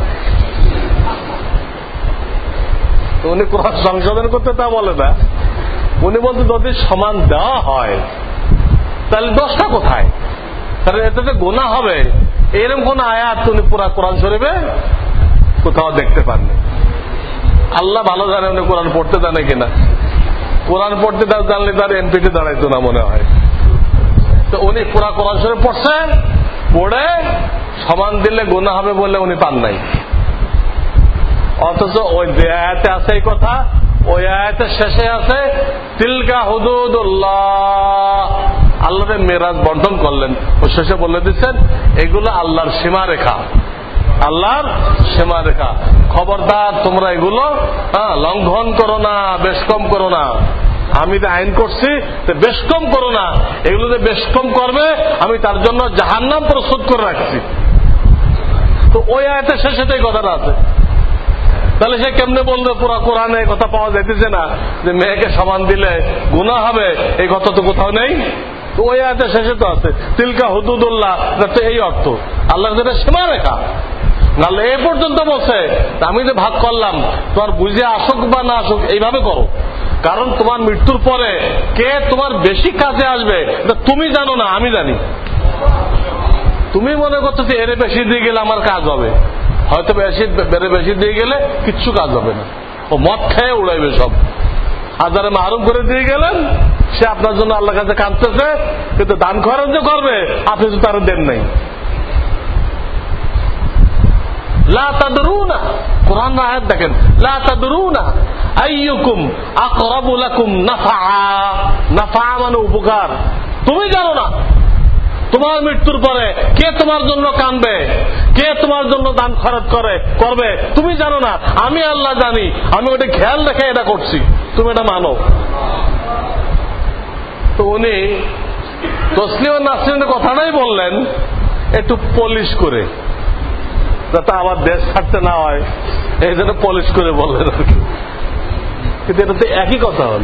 উনি কোরআন সংশোধন করতে তা বলে না। উনি বলতে যদি সমান দেওয়া হয়, তাহলে দশটা কোথায়? তাহলে এতে যে গোনা হবে, এরকম কোন আয়াত উনি পুরা কোরআন শরীফে কোথাও দেখতে পাননি। আল্লাহ ভালো জানে উনি কোরআন পড়তে জানে কিনা। কোরআন পড়তে তার জানলে তার এমপিতে দাঁড়াইতো না মনে হয়। তো উনি পুরা কোরআন শরীফ পড়ছেন পড়ে, সমান দিলে গোনা হবে বলে উনি পান নাই। অথচ ওই যে আয়াতে আছে এই কথা, ওই আয়াতের শেষে আছে, তিলকা হুদুদুল্লাহ। আল্লাহরে মেরাজ বর্ধন করলেন। ও শেষে বলে দিচ্ছেন, এগুলো আল্লাহর সীমা রেখা আল্লাহর সীমা রেখা। খবরদার তোমরা এগুলো হ্যাঁ লঙ্ঘন করো না, বেশ কম করো না। আমি যে আইন করছি বেশ কম করো না। এগুলো যে বেশ কম করবে, আমি তার জন্য জাহান্নাম প্রস্তুত করে রাখছি। তো ওই আয়তের শেষে তো এই কথাটা আছে। তাহলে সে কেমনে বলবে, পুরা কোরআনে কথা পাওয়া যাইতেছে না, যে মেয়েকে সমান দিলে গুণা হবে, এই কথা তো কোথাও নেই। ওই আয়তের শেষে তো আছে, তিলকা হুদুদুল্লাহ এই অর্থ। আল্লাহ যেটা সীমা নাহলে এ পর্যন্ত বসে আমি যে ভাগ করলাম, তোমার বুঝে আসুক বা না আসুক, এইভাবে করো। কারণ তোমার মৃত্যুর পরে কে তোমার বেশি কাজে আসবে তুমি জানো না, আমি জানি। তুমি মনে করছ যে এর বেশি দিয়ে গেলে আমার কাজ হবে। হয়তো বেশি বেড়ে বেশি দিয়ে গেলে কিচ্ছু কাজ হবে না। ও মদ খেয়ে উড়াইবে সব। হাজারে মাহরুম করে দিয়ে গেলেন, সে আপনার জন্য আল্লাহ কাছে কাঁদতেছে, কিন্তু দান খরচ যে করবে, আপনি তো তার দেন নাই। মানে উপকার। তুমি জানো না, তোমার মৃত্যুর পরে কে তোমার জন্য কানবে কে তোমার জন্য দান খরচ করে, করবে? তুমি জানো না, আমি আল্লাহ জানি, আমি ওটা খেয়াল রেখে এটা করছি। তুমি এটা মানো। তো উনি তসলিম নাসরিনের কথাটাই বললেন, একটু পলিশ করে। যাতে আবার দেশ ছাড়তে না হয়, এই জন্য পলিশ করে বললেন আর কি। কিন্তু এটা তো একই কথা হল।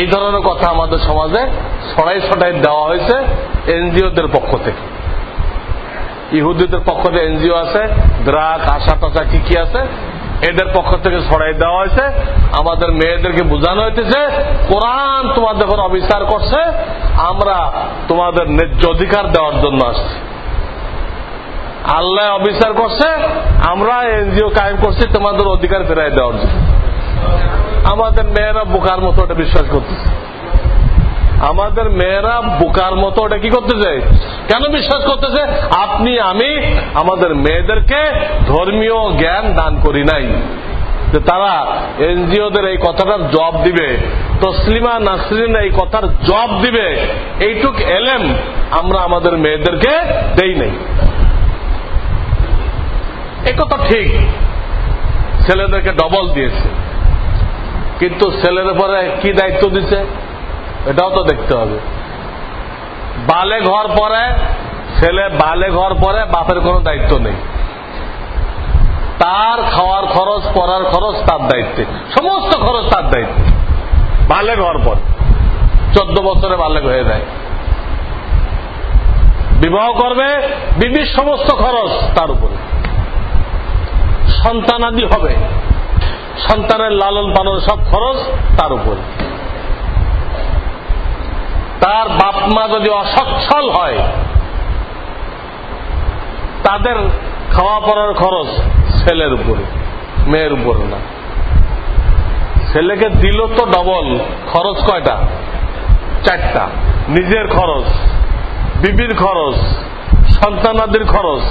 এই ধরনের কথা আমাদের সমাজে ছড়াই ছড়াই দেওয়া হয়েছে এনজিওদের পক্ষ থেকে। ইহুদিদের পক্ষ থেকে এনজিও আছে দ্রাক আশা টাশা কি কি আছে, এদের পক্ষ থেকে ছড়াই দেওয়া হয়েছে। আমাদের মেয়েদেরকে বোঝানো হইতেছে, কোরআন তোমাদের অবিচার করছে, আমরা তোমাদের ন্যায্য অধিকার দেওয়ার জন্য আসছি। আল্লাহ অবিচার করছে, আমরা এনজিও কায়েম করছি, তোমাদের অধিকার ফেরাই দেওয়ার জন্য। আমাদের মেয়েরা বোকার মতো ওটা বিশ্বাস করতেছে। আমাদের মেয়েরা বোকার মতো ওটা কি করতেছে? কেন বিশ্বাস করতেছে? আপনি, আমি, আমাদের মেয়েদেরকে ধর্মীয় জ্ঞান দান করি নাই। যে তারা এনজিওদের এই কথাটার জব দিবে, তসলিমা নাসরিন এই কথার জব দিবে, এইটুক এলেম আমরা আমাদের মেয়েদেরকে দেই নাই। এ কথা ঠিক। ছেলেদেরকে ডবল দিয়েছে। কিন্তু ছেলের পরে কি দায়িত্ব দিছে, এটাও তো দেখতে হবে। বালে ঘর পরে, ছেলে বালে ঘর পরে, বাপের কোনো দায়িত্ব নেই। তার খাওয়ার খরচ, পড়ার খরচ তার দায়িত্বে। সমস্ত খরচ তার দায়িত্বে। বালে ঘর পর। চোদ্দ বছরে বালেগ হয়ে যায়। বিবাহ করবে, বিবির সমস্ত খরচ তার উপরে। সন্তানাদি হবে। সন্তানের লালন পালন সব খরচ তার উপর। তার বাপ মা যদি অসচ্ছল হয়, তাদের খাওয়া পড়ার খরচ ছেলের উপরে, মেয়ের উপরে না। ছেলেকে দিল তো ডবল খরচ কয়টা? চারটা। নিজের খরচ, বিবির খরচ, সন্তানাদির খরচ।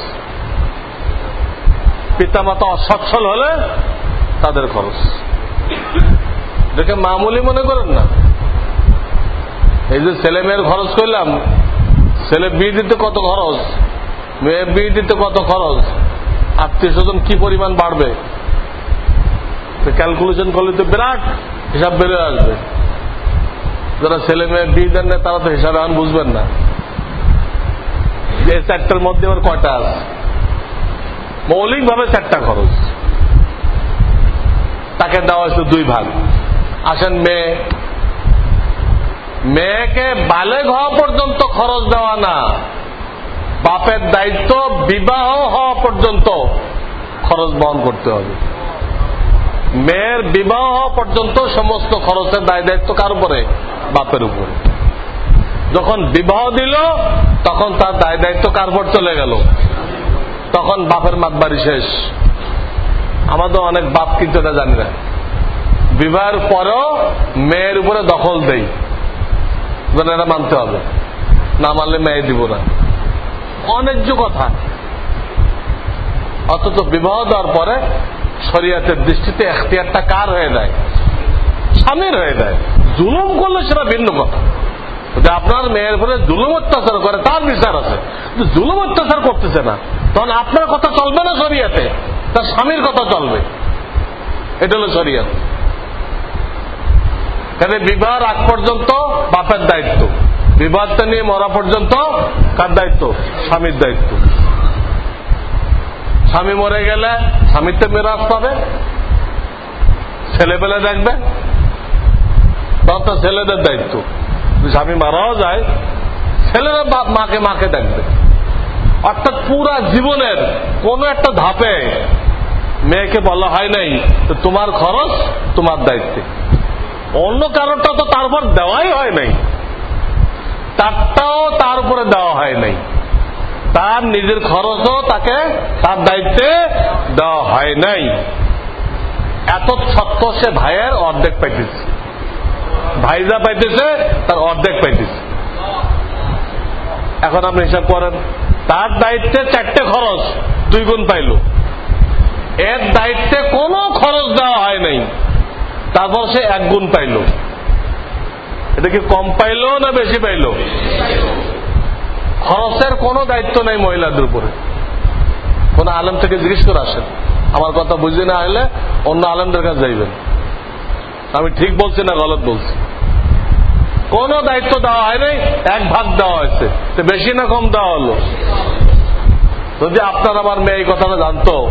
পিতামাতা অসচ্ছল হলে তাদের খরচ। দেখে মামুলি মনে করেন না। এই যে ছেলে মেয়ের খরচ করলাম, ছেলে বিয়ে দিতে কত খরচ, মেয়ে বিয়ে দিতে কত খরচ, আত্মীয় স্বজন কি পরিমাণ বাড়বে? ক্যালকুলেশন করলে তো বিরাট হিসাব বেড়ে আসবে। যারা ছেলে মেয়ে বিয়ে দেন না, তারা তো হিসাবে এখন বুঝবেন না। এই চারটার মধ্যে আবার কয়টা আছে? মৌলিক ভাবে চারটা খরচ। তাকে দেওয়া হয়েছে দুই ভাগ। আসেন মেয়ে। মেয়েকে বালেগ হওয়া পর্যন্ত খরচ দেওয়া না। বাপের দায়িত্ব বিবাহ হওয়া পর্যন্ত খরচ বহন করতে হবে। মেয়ের বিবাহ হওয়া পর্যন্ত সমস্ত খরচের দায় দায়িত্ব কার উপরে? বাপের উপরে। যখন বিবাহ দিল, তখন তার দায় দায়িত্ব কার উপর চলে গেল? তখন বাপের মাতবাড়ি শেষ। আমাদের অনেক বাপ কিন্তু এটা জানি না। বিবাহের পরেও মেয়ের উপরে দখল দেই। এটা মানতে হবে। না মানলে মেয়ে দিব না। অনেক কথা। অথচ বিবাহ দেওয়ার পরে শরিয়াতের দৃষ্টিতে এখতিয়ারটা কার হয়ে যায়? স্বামীর হয়ে যায়। জুলুম করলে সেটা ভিন্ন কথা। যে আপনার মেয়ের ফলে জুলুম অত্যাচার করে, তার বিচার আছে। জুলুম অত্যাচার করতেছে না। তখন আপনার কথা চলবে না শরিয়াতে? তার স্বামীর কথা চলবে। এটা হলো শরিয়াত। তাহলে বিবাহের আগ পর্যন্ত বাপের দায়িত্ব। বিবাহটা নিয়ে মরা পর্যন্ত কার দায়িত্ব? স্বামীর দায়িত্ব। স্বামী মরে গেলে স্বামীর তো মেরাজ পাবে। ছেলেবেলে দেখবে। তখন ছেলেদের দায়িত্ব। স্বামী মারাও যায়, ছেলেরা বাপ মাকে মাকে দেখবে। অর্থাৎ পুরা জীবনের কোন একটা ধাপে মেয়েকে বলা হয় নাই, তো তোমার খরচ, তোমার দায়িত্বে। অন্য কারোরটা তো তারপর দেওয়াই হয় নাই। তারটাও তার উপরে দেওয়া হয় নাই। তার নিজের খরচও তাকে, তার দায়িত্বে দেওয়া হয় নাই। এত সত্য সে ভাইয়ের অর্ধেক পাইতেছে। ভাইজা পাইতেছে, তার অর্ধেক পাইতেছে। এখন আপনি হিসাব করেন, তার দায়িত্বে চারটে খরচ, দুই গুণ পাইল। এর দায়িত্বে কোনো খরচ দেওয়া হয় নাই, তারপর সে এক গুণ পাইল। এটা কি কম পাইল না বেশি পাইল? খরচের কোনো দায়িত্ব নেই মহিলাদের উপরে। কোন আলেম থেকে জিজ্ঞেস করে আসেন। আমার কথা বুঝে না হলে অন্য আলেমদের কাছে যাইবেন। আমি ঠিক বলছি না গলত বলছি? কোন দায়িত্ব দেওয়া হয় নাই, এক ভাগ দেওয়া হয়েছে। তো বেশি না কম দেওয়া হলো? যদি আপনার আমার মেয়ে এই কথাটা জানতো,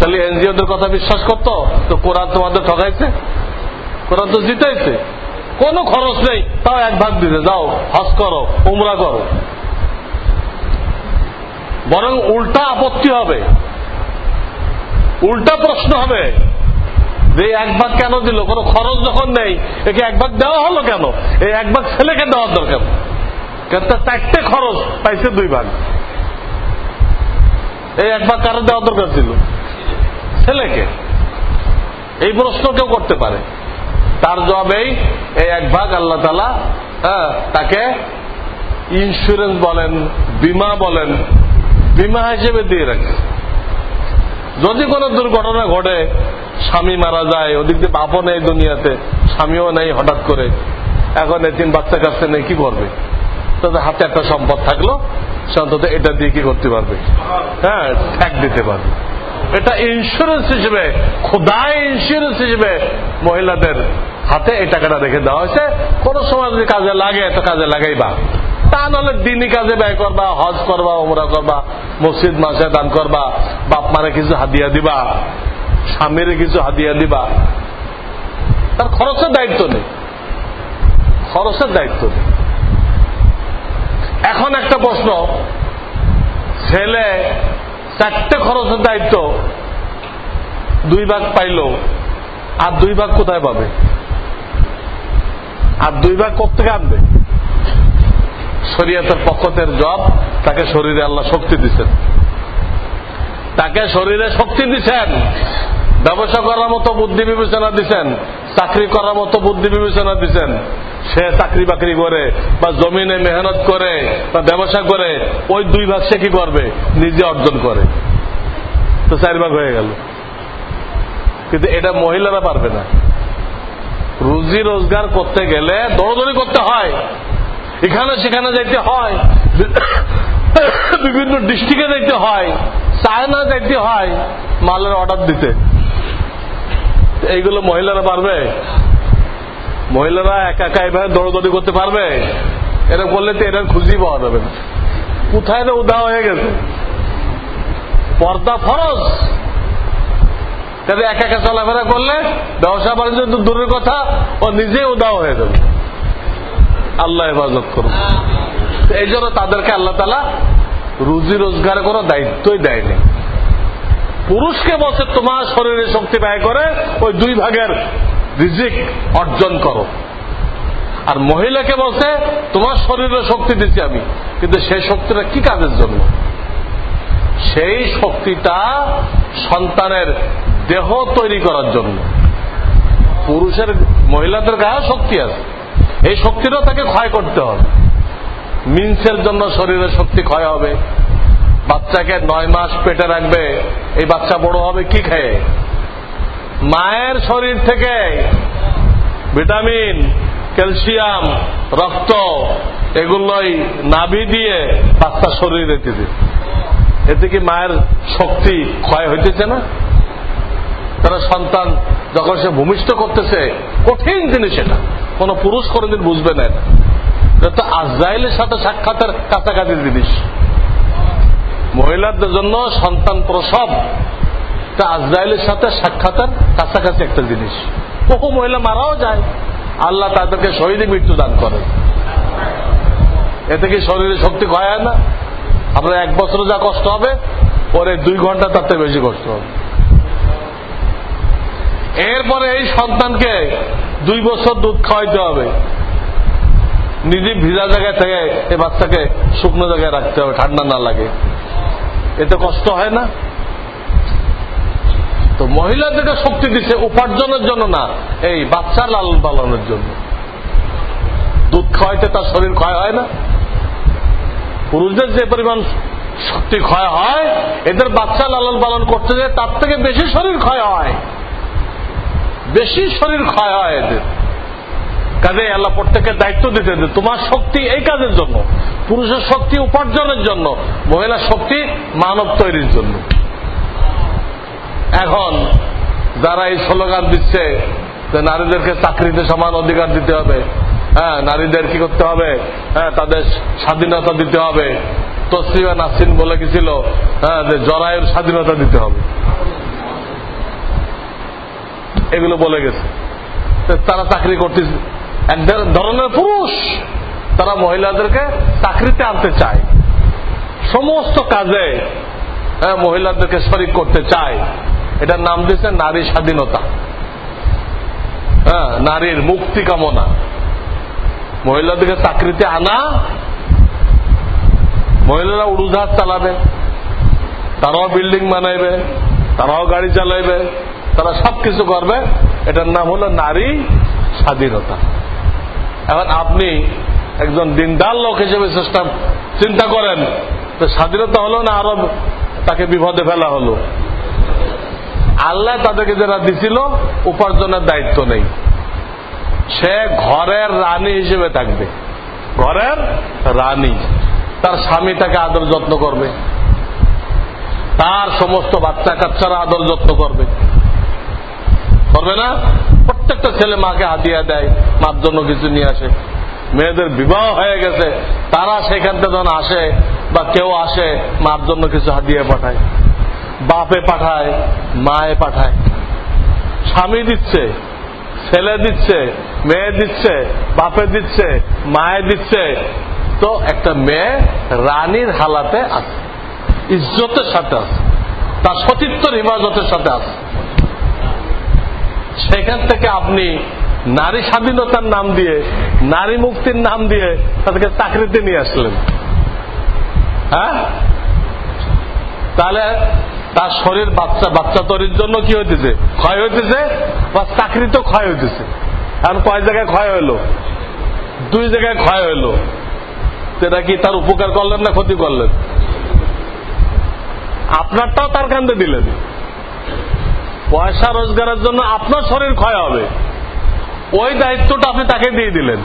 তাহলে এনজিওদের কথা বিশ্বাস করতো? তো কোরআন তোমাদের ঠকাইছে? কোরআন তো জিতাইছে। কোনো খরচ নেই, তাও এক ভাগ দিতে। যাও, হজ করো, উমরা করো। বরং উল্টা আপত্তি হবে। উল্টা প্রশ্ন হবে। যে এক ভাগ কেন দিল? কোনো খরচ যখন নেই, একে এক ভাগ দেওয়া হলো কেন? এই এক ভাগ ছেলেকে দেওয়ার দরকার। চারটে খরচ পাইছে দুই ভাগ। এই এক ভাগ কারও দেওয়া দরকার ছিল? ছেলেকে। এই প্রশ্ন কেউ করতে পারে। তার জবাবেই এই এক ভাগ আল্লাহ তালা হ্যাঁ তাকে ইন্স্যুরেন্স বলেন, বিমা বলেন, বিমা হিসেবে দিয়ে রাখে। যদি কোনো দুর্ঘটনা ঘটে স্বামী মারা যায়, ওদিক দিয়ে বাপও নেই দুনিয়াতে, স্বামীও নেই হঠাৎ করে। এখন তিন বাচ্চা কাছে নেই কি করবে? তাদের হাতে একটা সম্পদ থাকল, সে অন্তত এটা দিয়ে কি করতে পারবে? হ্যাঁ ঠ্যাক দিতে পারবে। এটা ইন্স্যুরেন্স হিসেবে খোদায় ইন্স্যুরেন্স হিসেবে মহিলাদের হাতে এই টাকাটা রেখে দেওয়া হয়েছে। কোন সময় যদি কাজে লাগে, তো কাজে লাগাইবা তা নাহলে দিনই কাজে ব্যয় করবা, হজ করবা ওমরা করবা, মসজিদ মাসে দান করবা, বাপ মারে কিছু হাদিয়া দিবা। স্বামীরে কিছু হাদিয়া দিবা, তার খরচের দায়িত্ব নেই। খরচের দায়িত্ব নেই। এখন একটা প্রশ্ন, ছেলে চারটে খরচের দায়িত্ব দুই ভাগ পাইল, আর দুই ভাগ কোথায় পাবে? আর দুই ভাগ কোথেকে আনবে? শরীয়তের পক্ষতের জব তাকে শরীরে আল্লাহ শক্তি দিচ্ছেন তাকে শরীরে শক্তি দিচ্ছেন ব্যবসা করার মতো বুদ্ধি বিবেচনা দিচ্ছেন চাকরি করার মতো বুদ্ধি বিবেচনা দিচ্ছেন সে চাকরি বাকরি করে বা জমিনে মেহনত করে বা ব্যবসা করে, ওই দুই ভাগ সে কি করবে? নিজে অর্জন করে। তো চার ভাগ হয়ে গেল। কিন্তু এটা মহিলারা পারবে না। রুজি রোজগার করতে গেলে দৌড়দৌড়ি করতে হয়। এখানে সেখানে যাইতে হয়। বিভিন্ন ডিস্ট্রিক্টে যাইতে হয়। চায়না যাইতে হয়। মালের অর্ডার দিতে। এইগুলো মহিলারা পারবে? মহিলারা একা একা এভাবে দৌড়দৌড়ি করতে পারবে? এরা করলে তো এরা খুঁজি পাওয়া যাবে না। কোথায় না উদা হয়ে গেছে। পর্দা ফরজ। তাহলে একা একা চলাফেরা করলে ব্যবসা বাণিজ্য তো দূরের কথা, ও নিজে উদাও হয়ে যাবে। আল্লাহ হেফাজত করুন। এই জন্য তাদেরকে আল্লাহ তালা রুজি রোজগার কোনো দায়িত্বই দেয়নি। পুরুষকে বসে তোমার শরীরে শক্তি ব্যয় করে ওই দুই ভাগের রিজিক অর্জন করো। আর মহিলাকে বসে তোমার শরীরে শক্তি দিচ্ছি আমি, কিন্তু সেই শক্তিটা কি কাজের জন্য? সেই শক্তিটা সন্তানের দেহ তৈরি করার জন্য। পুরুষের, মহিলাদের গায়ে শক্তি আছে। এই শক্তিটাও তাকে ক্ষয় করতে হবে। মিন্সের জন্য শরীরের শক্তি ক্ষয় হবে। বাচ্চাকে নয় মাস পেটে রাখবে, এই বাচ্চা বড় হবে কি খেয়ে? মায়ের শরীর থেকে ভিটামিন, ক্যালসিয়াম, রক্ত, এগুলোই নাভি দিয়ে বাচ্চা শরীরে দিতে এতে কি মায়ের শক্তি ক্ষয় হইতেছে না? তারা সন্তান যখন সে ভূমিষ্ঠ করতেছে, কঠিন জিনিস এটা। কোন পুরুষ কোনদিন বুঝবে না এটা তো আজরাইলের সাথে সাক্ষাতের কাছাকাছি জিনিস। মহিলাদের জন্য সন্তান প্রসব, তা সাথে সাক্ষাতের কাছাকাছি একটা জিনিস। বহু মহিলা মারাও যায়। আল্লাহ তাদেরকে শহীদে মৃত্যু দান করে এতে কি শরীরে শক্তি ক্ষয় না? আপনার এক বছরে যা কষ্ট হবে, পরে দুই ঘণ্টা থেকে বেশি কষ্ট হবে। এরপরে এই সন্তানকে দুই বছর দুধ খাওয়াইতে হবে। নিজে ভিজা জায়গায় থেকে এই বাচ্চাকে শুকনো জায়গায় রাখতে হবে, ঠান্ডা না লাগে। এতে কষ্ট হয় না। তো মহিলাদেরকে শক্তি দিচ্ছে উপার্জনের জন্য না, এই বাচ্চা লালন পালনের জন্য। দুধ খাওয়াইতে তার শরীর ক্ষয় হয় না। পুরুষদের যে পরিমাণ শক্তি ক্ষয় হয়, এদের বাচ্চা লালন পালন করতে যায় তার থেকে বেশি শরীর ক্ষয় হয়। বেশি শরীর ক্ষয় হয় এদের। কাজে আল্লাহ প্রত্যেকের দায়িত্ব দিতে তোমার শক্তি এই কাজের জন্য। পুরুষের শক্তি উপার্জনের জন্য মহিলা শক্তি মানব তৈরির জন্য। এখন যারা এই স্লোগান দিচ্ছে যে নারীদেরকে চাকরিতে সমান অধিকার দিতে হবে হ্যাঁ নারীদের কি করতে হবে? হ্যাঁ তাদের স্বাধীনতা দিতে হবে। তসলিমা নাসিন বলে গেছিল হ্যাঁ যে জরায়ুর স্বাধীনতা দিতে হবে। এগুলো বলে গেছে। তারা চাকরি করতেছে। এক ধরনের পুরুষ তারা মহিলাদেরকে চাকরিতে আনতে চায়। সমস্ত কাজে হ্যাঁ, মহিলাদেরকে শরিক করতে চায়। এটার নাম দিয়েছে নারী স্বাধীনতা। হ্যাঁ নারীর মুক্তি কামনা। মহিলাদেরকে চাকরিতে আনা মহিলারা উড়োজাহাজ চালাবে তারাও বিল্ডিং বানাইবে তারাও গাড়ি চালাইবে তারা সবকিছু করবে। এটার নাম হলো নারী স্বাধীনতা। এখন আপনি একজন দিনদার লোক হিসেবে চেষ্টা চিন্তা করেন, তো স্বাধীনতা হলো না আরও তাকে বিপদে ফেলা হলো? আল্লাহ তাদেরকে যারা দিছিল, উপার্জনের দায়িত্ব নেই। সে ঘরের রানী হিসেবে থাকবে। ঘরের রানী। তার স্বামী তাকে আদর যত্ন করবে। তার সমস্ত বাচ্চা কাচ্চারা আদর যত্ন করবে। করবে না? প্রত্যেকটা ছেলে মাকে হাতিয়া দেয়, মার জন্য কিছু নিয়ে আসে। মেয়েদের বিবাহ হয়ে গেছে, তারা সেখান থেকে আসে বা কেউ আসে, মার জন্য কিছু হাতিয়ে পাঠায়, বাপে পাঠায়, মায়ে পাঠায়। স্বামী দিচ্ছে, ছেলে দিচ্ছে, মেয়ে দিচ্ছে, বাপে দিচ্ছে, মায়ে দিচ্ছে। তো একটা মেয়ে রানীর হালাতে আছে, ইজ্জতের সাথে আছে, তার সতীত্বর হিফাজতের সাথে আছে। সেখান থেকে আপনি নারী স্বাধীনতার নাম দিয়ে, নারী মুক্তির নাম দিয়ে তাদেরকে চাকরিতে নিয়ে আসলেন। হ্যাঁ? তাহলে তার শরীর বাচ্চা বাচ্চা তৈরির জন্য কি হইতেছে? ক্ষয় হইতেছে? বা চাকরি তো ক্ষয় হইতেছে। এখন কয় জায়গায় ক্ষয় হইল? দুই জায়গায় ক্ষয় হইল। সেটা কি তার উপকার করলেন না ক্ষতি করলেন? আপনারটাও তার কান্দে দিলেন। পয়সা রোজগারের জন্য আপনার শরীর ক্ষয় হবে। ওই দায়িত্বটা আপনি তাকে দিয়ে দিলেন।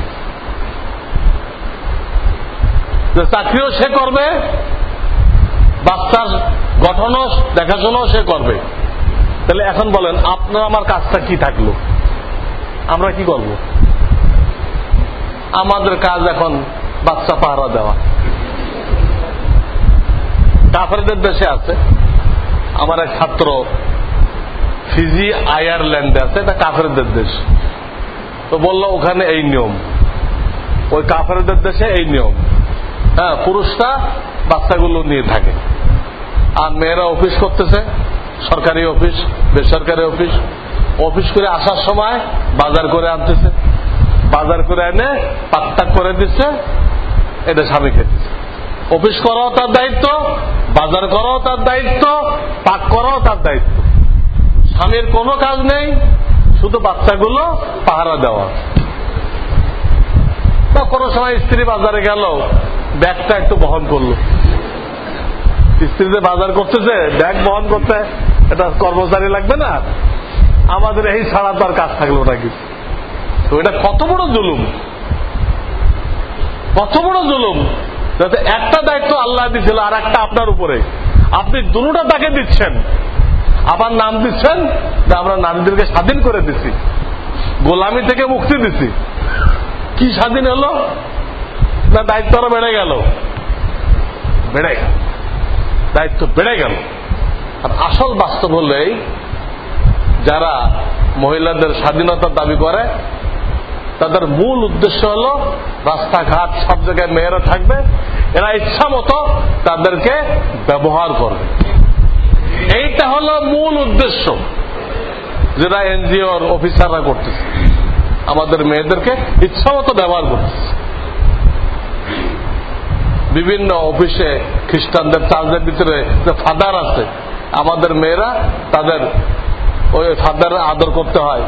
চাকরিও সে করবে, বাচ্চার গঠনও, দেখাশোনাও সে করবে। তাহলে এখন বলেন, আপনার আমার কাজটা কি থাকল? আমরা কি করব? আমাদের কাজ এখন বাচ্চা পাহারা দেওয়া। কাফেরদের দেশে আছে। আমার এক ছাত্র ফিজি আয়ারল্যান্ডে আছে, এটা কাফেরদের দেশ। তো বলল ওখানে এই নিয়ম। ওই কাফেরদের দেশে এই নিয়ম। হ্যাঁ পুরুষরা বাচ্চাগুলো নিয়ে থাকে। আর মেয়েরা অফিস করতেছে, সরকারি অফিস, বেসরকারি অফিস। অফিস করে আসার সময় বাজার করে আনতেছে। বাজার করে এনে পাকটাক করে দিচ্ছে, এটা স্বামী খেতেছে অফিস করাও তার দায়িত্ব, বাজার করাও তার দায়িত্ব পাক করাও তার দায়িত্ব। স্বামীর কোনো কাজ নেই শুধু বাচ্চাগুলো পাহারা দেওয়া। বা কোনো সময় স্ত্রী বাজারে গেল, ব্যাগটা একটু বহন করল। স্ত্রীতে বাজার করতেছে, ব্যাগ বহন করতে এটা কর্মচারী লাগবে না? আমাদের এই ছাড়া তো আর কাজ থাকল নাকি তো এটা কত বড় জুলুম? কত বড় জুলুম? যাতে একটা দায়িত্ব আল্লাহ দিছিল আর একটা আপনার উপরে। আপনি দুটা তাকে দিচ্ছেন। আবার নাম দিচ্ছেন আমরা নারীদেরকে স্বাধীন করে দিছি। গোলামি থেকে মুক্তি দিছি। কি স্বাধীন হলো? না দায়িত্ব আরও বেড়ে গেল? বেড়ে গেল। দায়িত্ব বেড়ে গেল। আর আসল বাস্তব হলেই যারা মহিলাদের স্বাধীনতার দাবি করে, তাদের মূল উদ্দেশ্য হল রাস্তাঘাট, সব জায়গায় মেয়েরা থাকবে, এরা ইচ্ছা মতো তাদেরকে ব্যবহার করবে। এইটা হল মূল উদ্দেশ্য। যেটা এনজিওর অফিসাররা করতেছে। আমাদের মেয়েদেরকে ইচ্ছা মতো ব্যবহার করতেছে। বিভিন্ন অফিসে খ্রিস্টানদের চার্চের ভিতরে যে ফাদার আছে, আমাদের মেয়েরা তাদের ওই ফাদারের আদর করতে হয়,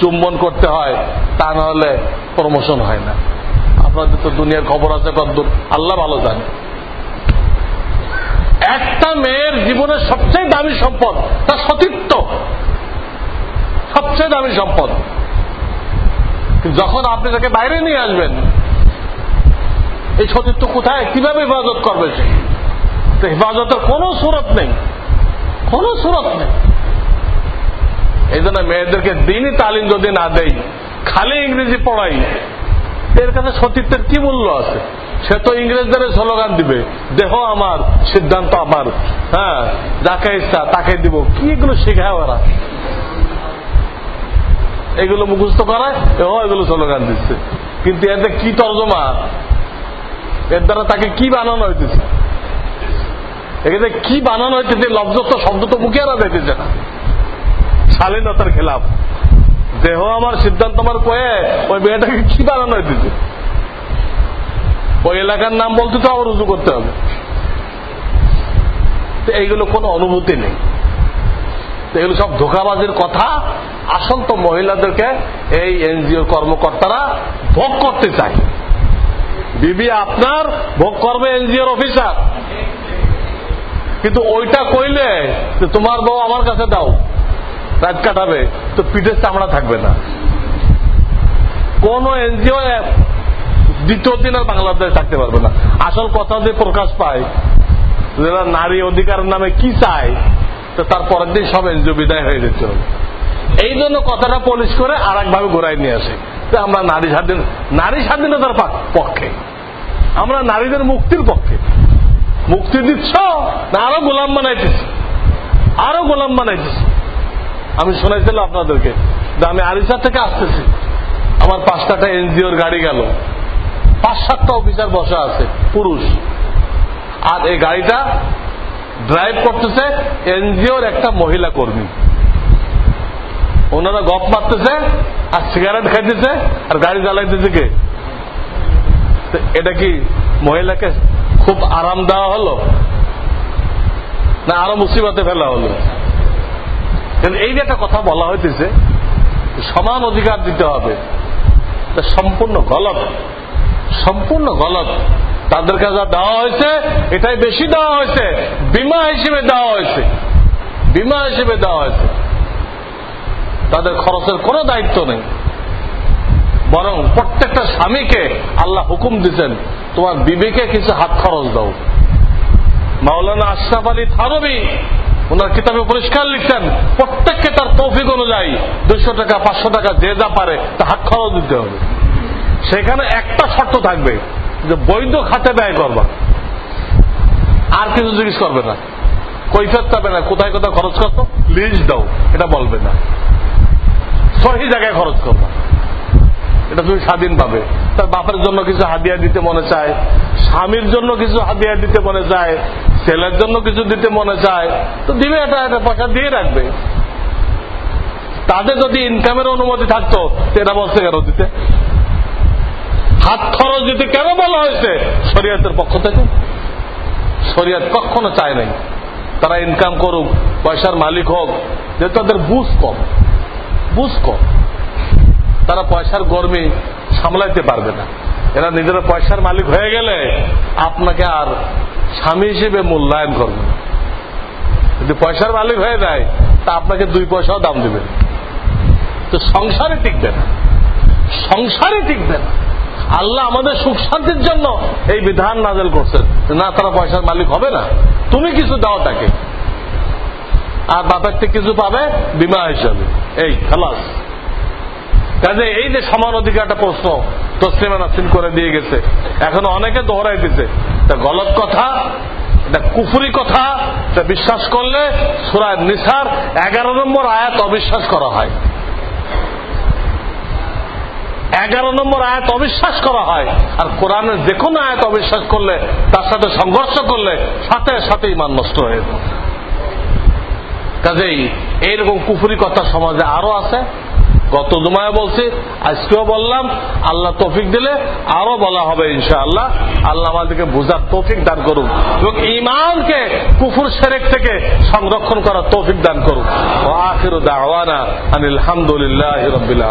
চুম্বন করতে হয়, তা না হলে প্রমোশন হয় না। আপনাদের তো দুনিয়ার খবর আছে কদ্দূর আল্লাহ ভালো জানে। একটা মেয়ের জীবনের সবচেয়ে দামি সম্পদ, তার সতীত্ব। সবচেয়ে দামি সম্পদ। যখন আপনি তাকে বাইরে নিয়ে আসবেন, এই সতীত্ব কোথায়? কীভাবে হেফাজত করবে সে? তো হেফাজতের কোন সুরত নেই। কোন সুরত নেই। এই জন্য মেয়েদেরকে দিনই তালিম যদি না দেই, খালি ইংরেজি পড়াই, এর কাছে সতীত্বের কি মূল্য আছে? সে তো ইংরেজদের স্লোগান দিবে, দেহ আমার, সিদ্ধান্ত আমার। হ্যাঁ যাকে ইচ্ছা তাকে দিব। কি এগুলো শেখায় ওরা? এগুলো মুখস্থ করায় ও এগুলো স্লোগান দিচ্ছে। কিন্তু এতে কি তর্জমা? এর দ্বারা তাকে কি বানানো হইতেছে? এখানে কি বানানো হইতেছে লব্জস্ত শব্দ তো মুখে আনা যাইতেছে না। শালীনতার খেলাফ। দেহ আমার, সিদ্ধান্ত আমার কয়ে, ওই মেয়েটাকে কি বানানো হইতেছে? ওই এলাকার নাম বলতে তো আবার রুজু করতে হবে। তো এইগুলো কোনো অনুভূতি নেই। এগুলো সব ধোকাবাজির কথা আসল তো মহিলাদেরকে এই এনজিওর কর্মকর্তারা ভোগ করতে চায়। বিবি আপনার ভোগ করবে এনজিওর অফিসার। কিন্তু ওইটা কইলে যে তোমার বউ আমার কাছে দাও, রাত কাটাবে, তো পিঠের চামড়া থাকবে না। কোন এনজিও দ্বিতীয় দিন আর বাংলাদেশ থাকতে পারবে না। আসল কথা যে প্রকাশ পায় যারা নারী অধিকারের নামে কি চায়, তো তার পরের দিন সব এনজিও বিদায় হয়ে যেতে হবে। এই জন্য কথাটা পলিশ করে আর একভাবে ঘোরাই নিয়ে আসে যে আমরা নারী স্বাধীন নারী স্বাধীনতার পক্ষে। আমরা নারীদের মুক্তির পক্ষে। মুক্তি দিচ্ছ, না আরও গোলাম বানাইতেছি। আরও গোলাম বানাইতেছি। আমি শোনাইছিলাম আপনাদেরকে যে আমি আরিসা থেকে আসতেছি। আমার পাঁচটাটা এনজিওর গাড়ি গেল। পাঁচ সাতটা অফিসার বসা আছে, পুরুষ। আর এই গাড়িটা ড্রাইভ করতেছে এনজিওর একটা মহিলা কর্মী। ওনারা গপ মারতেছে আর সিগারেট খাইতেছে আর গাড়ি চালাইতেছে কে? এটা কি মহিলাকে খুব আরাম দেওয়া হলো? না আরও মুসিবতে ফেলা হলো? এই যে একটা কথা বলা হইতেছে, সমান অধিকার দিতে হবে। সম্পূর্ণ গলত। সম্পূর্ণ গলত। তাদের কাছে যা দেওয়া হয়েছে, এটাই বেশি দেওয়া হয়েছে, বিমা হিসেবে দেওয়া হয়েছে। বিমা হিসেবে দেওয়া হয়েছে। তাদের খরচের কোনো দায়িত্ব নেই। বরং প্রত্যেকটা স্বামীকে আল্লাহ হুকুম দিচ্ছেন তোমার বিবেকে কিছু হাত খরচ দাও। মাওলানা আশরাফ আলী থানবী ওনার কিতাবে পরিষ্কার লিখছেন, প্রত্যেককে তার তৌফিক অনুযায়ী দুশো টাকা, পাঁচশো টাকা যে যা পারে তা হাত খরচ দিতে হবে। সেখানে একটা শর্ত থাকবে যে বৈধ খাতে ব্যয় করবা। আর কিছু জিজ্ঞেস করবে না। কৈফের পাবে না। কোথায় কোথায় খরচ করতো লিজ দাও। এটা বলবে না। সহি জায়গায় খরচ করবা। এটা তুমি স্বাধীন পাবে। তার বাপের জন্য কিছু হাদিয়া দিতে মনে চায়, স্বামীর জন্য কিছু হাদিয়া দিতে মনে চায়, ছেলের জন্য কিছু দিতে মনে চায়। তো দিবে এটা এটা পয়সা দিয়ে রাখবে। তাদের যদি ইনকামের অনুমতি থাকতো এটা বলছে কেন দিতে। হাত খরচ দিতে কেন বলা হয়েছে? শরীয়তের পক্ষ থেকে। শরীয়ত কখনো চায় নাই। তারা ইনকাম করুক, পয়সার মালিক হোক যে তাদের বুঝ কম। বুঝ কম। তারা পয়সার গরমি সামলাইতে পারবে না। এরা নিজেরা পয়সার মালিক হয়ে গেলে আপনাকে আর স্বামী হিসেবে মূল্যায়ন করবে যদি পয়সার মালিক হয়ে যায়, তা আপনাকে দুই পয়সাও দাম দিবে। তো সংসারে টিকবে না। সংসারে টিকবে না। আল্লাহ আমাদের সুখ শান্তির জন্য এই বিধান নাজেল করছেন। না, তারা পয়সার মালিক হবে না। তুমি কিছু দাও তাকে। আর বাপের থেকে কিছু পাবে? বিমা হিসাবে। এই, খালাস। কাজে এই যে সমান অধিকারটা প্রশ্ন তসলিমা নাসিন করে দিয়ে গেছে, এখন অনেকে দোহরাই দিতে তা গলত কথা, এটা কুফুরি কথা বিশ্বাস করলে সুরায় নিসার এগারো নম্বর আয়াত অবিশ্বাস করা হয়। এগারো নম্বর আয়াত অবিশ্বাস করা হয়। আর কোরআনের যে কোনো আয়াত অবিশ্বাস করলে, তার সাথে সংঘর্ষ করলে, সাথে সাথে ইমান নষ্ট হয়ে যায় কাজেই এইরকম কুফুরি কথা সমাজে আরও আছে। গত জুমায় বলছি, আজকেও বললাম, আল্লাহ তৌফিক দিলে আরও বলা হবে ইনশাআল্লাহ। আল্লাহ আল্লাহ আমাদেরকে বোঝার তৌফিক দান করুক এবং ইমানকে কুফুর সেরেক থেকে সংরক্ষণ করার তৌফিক দান করুক। আখির দাওয়ানা আনিল রবিল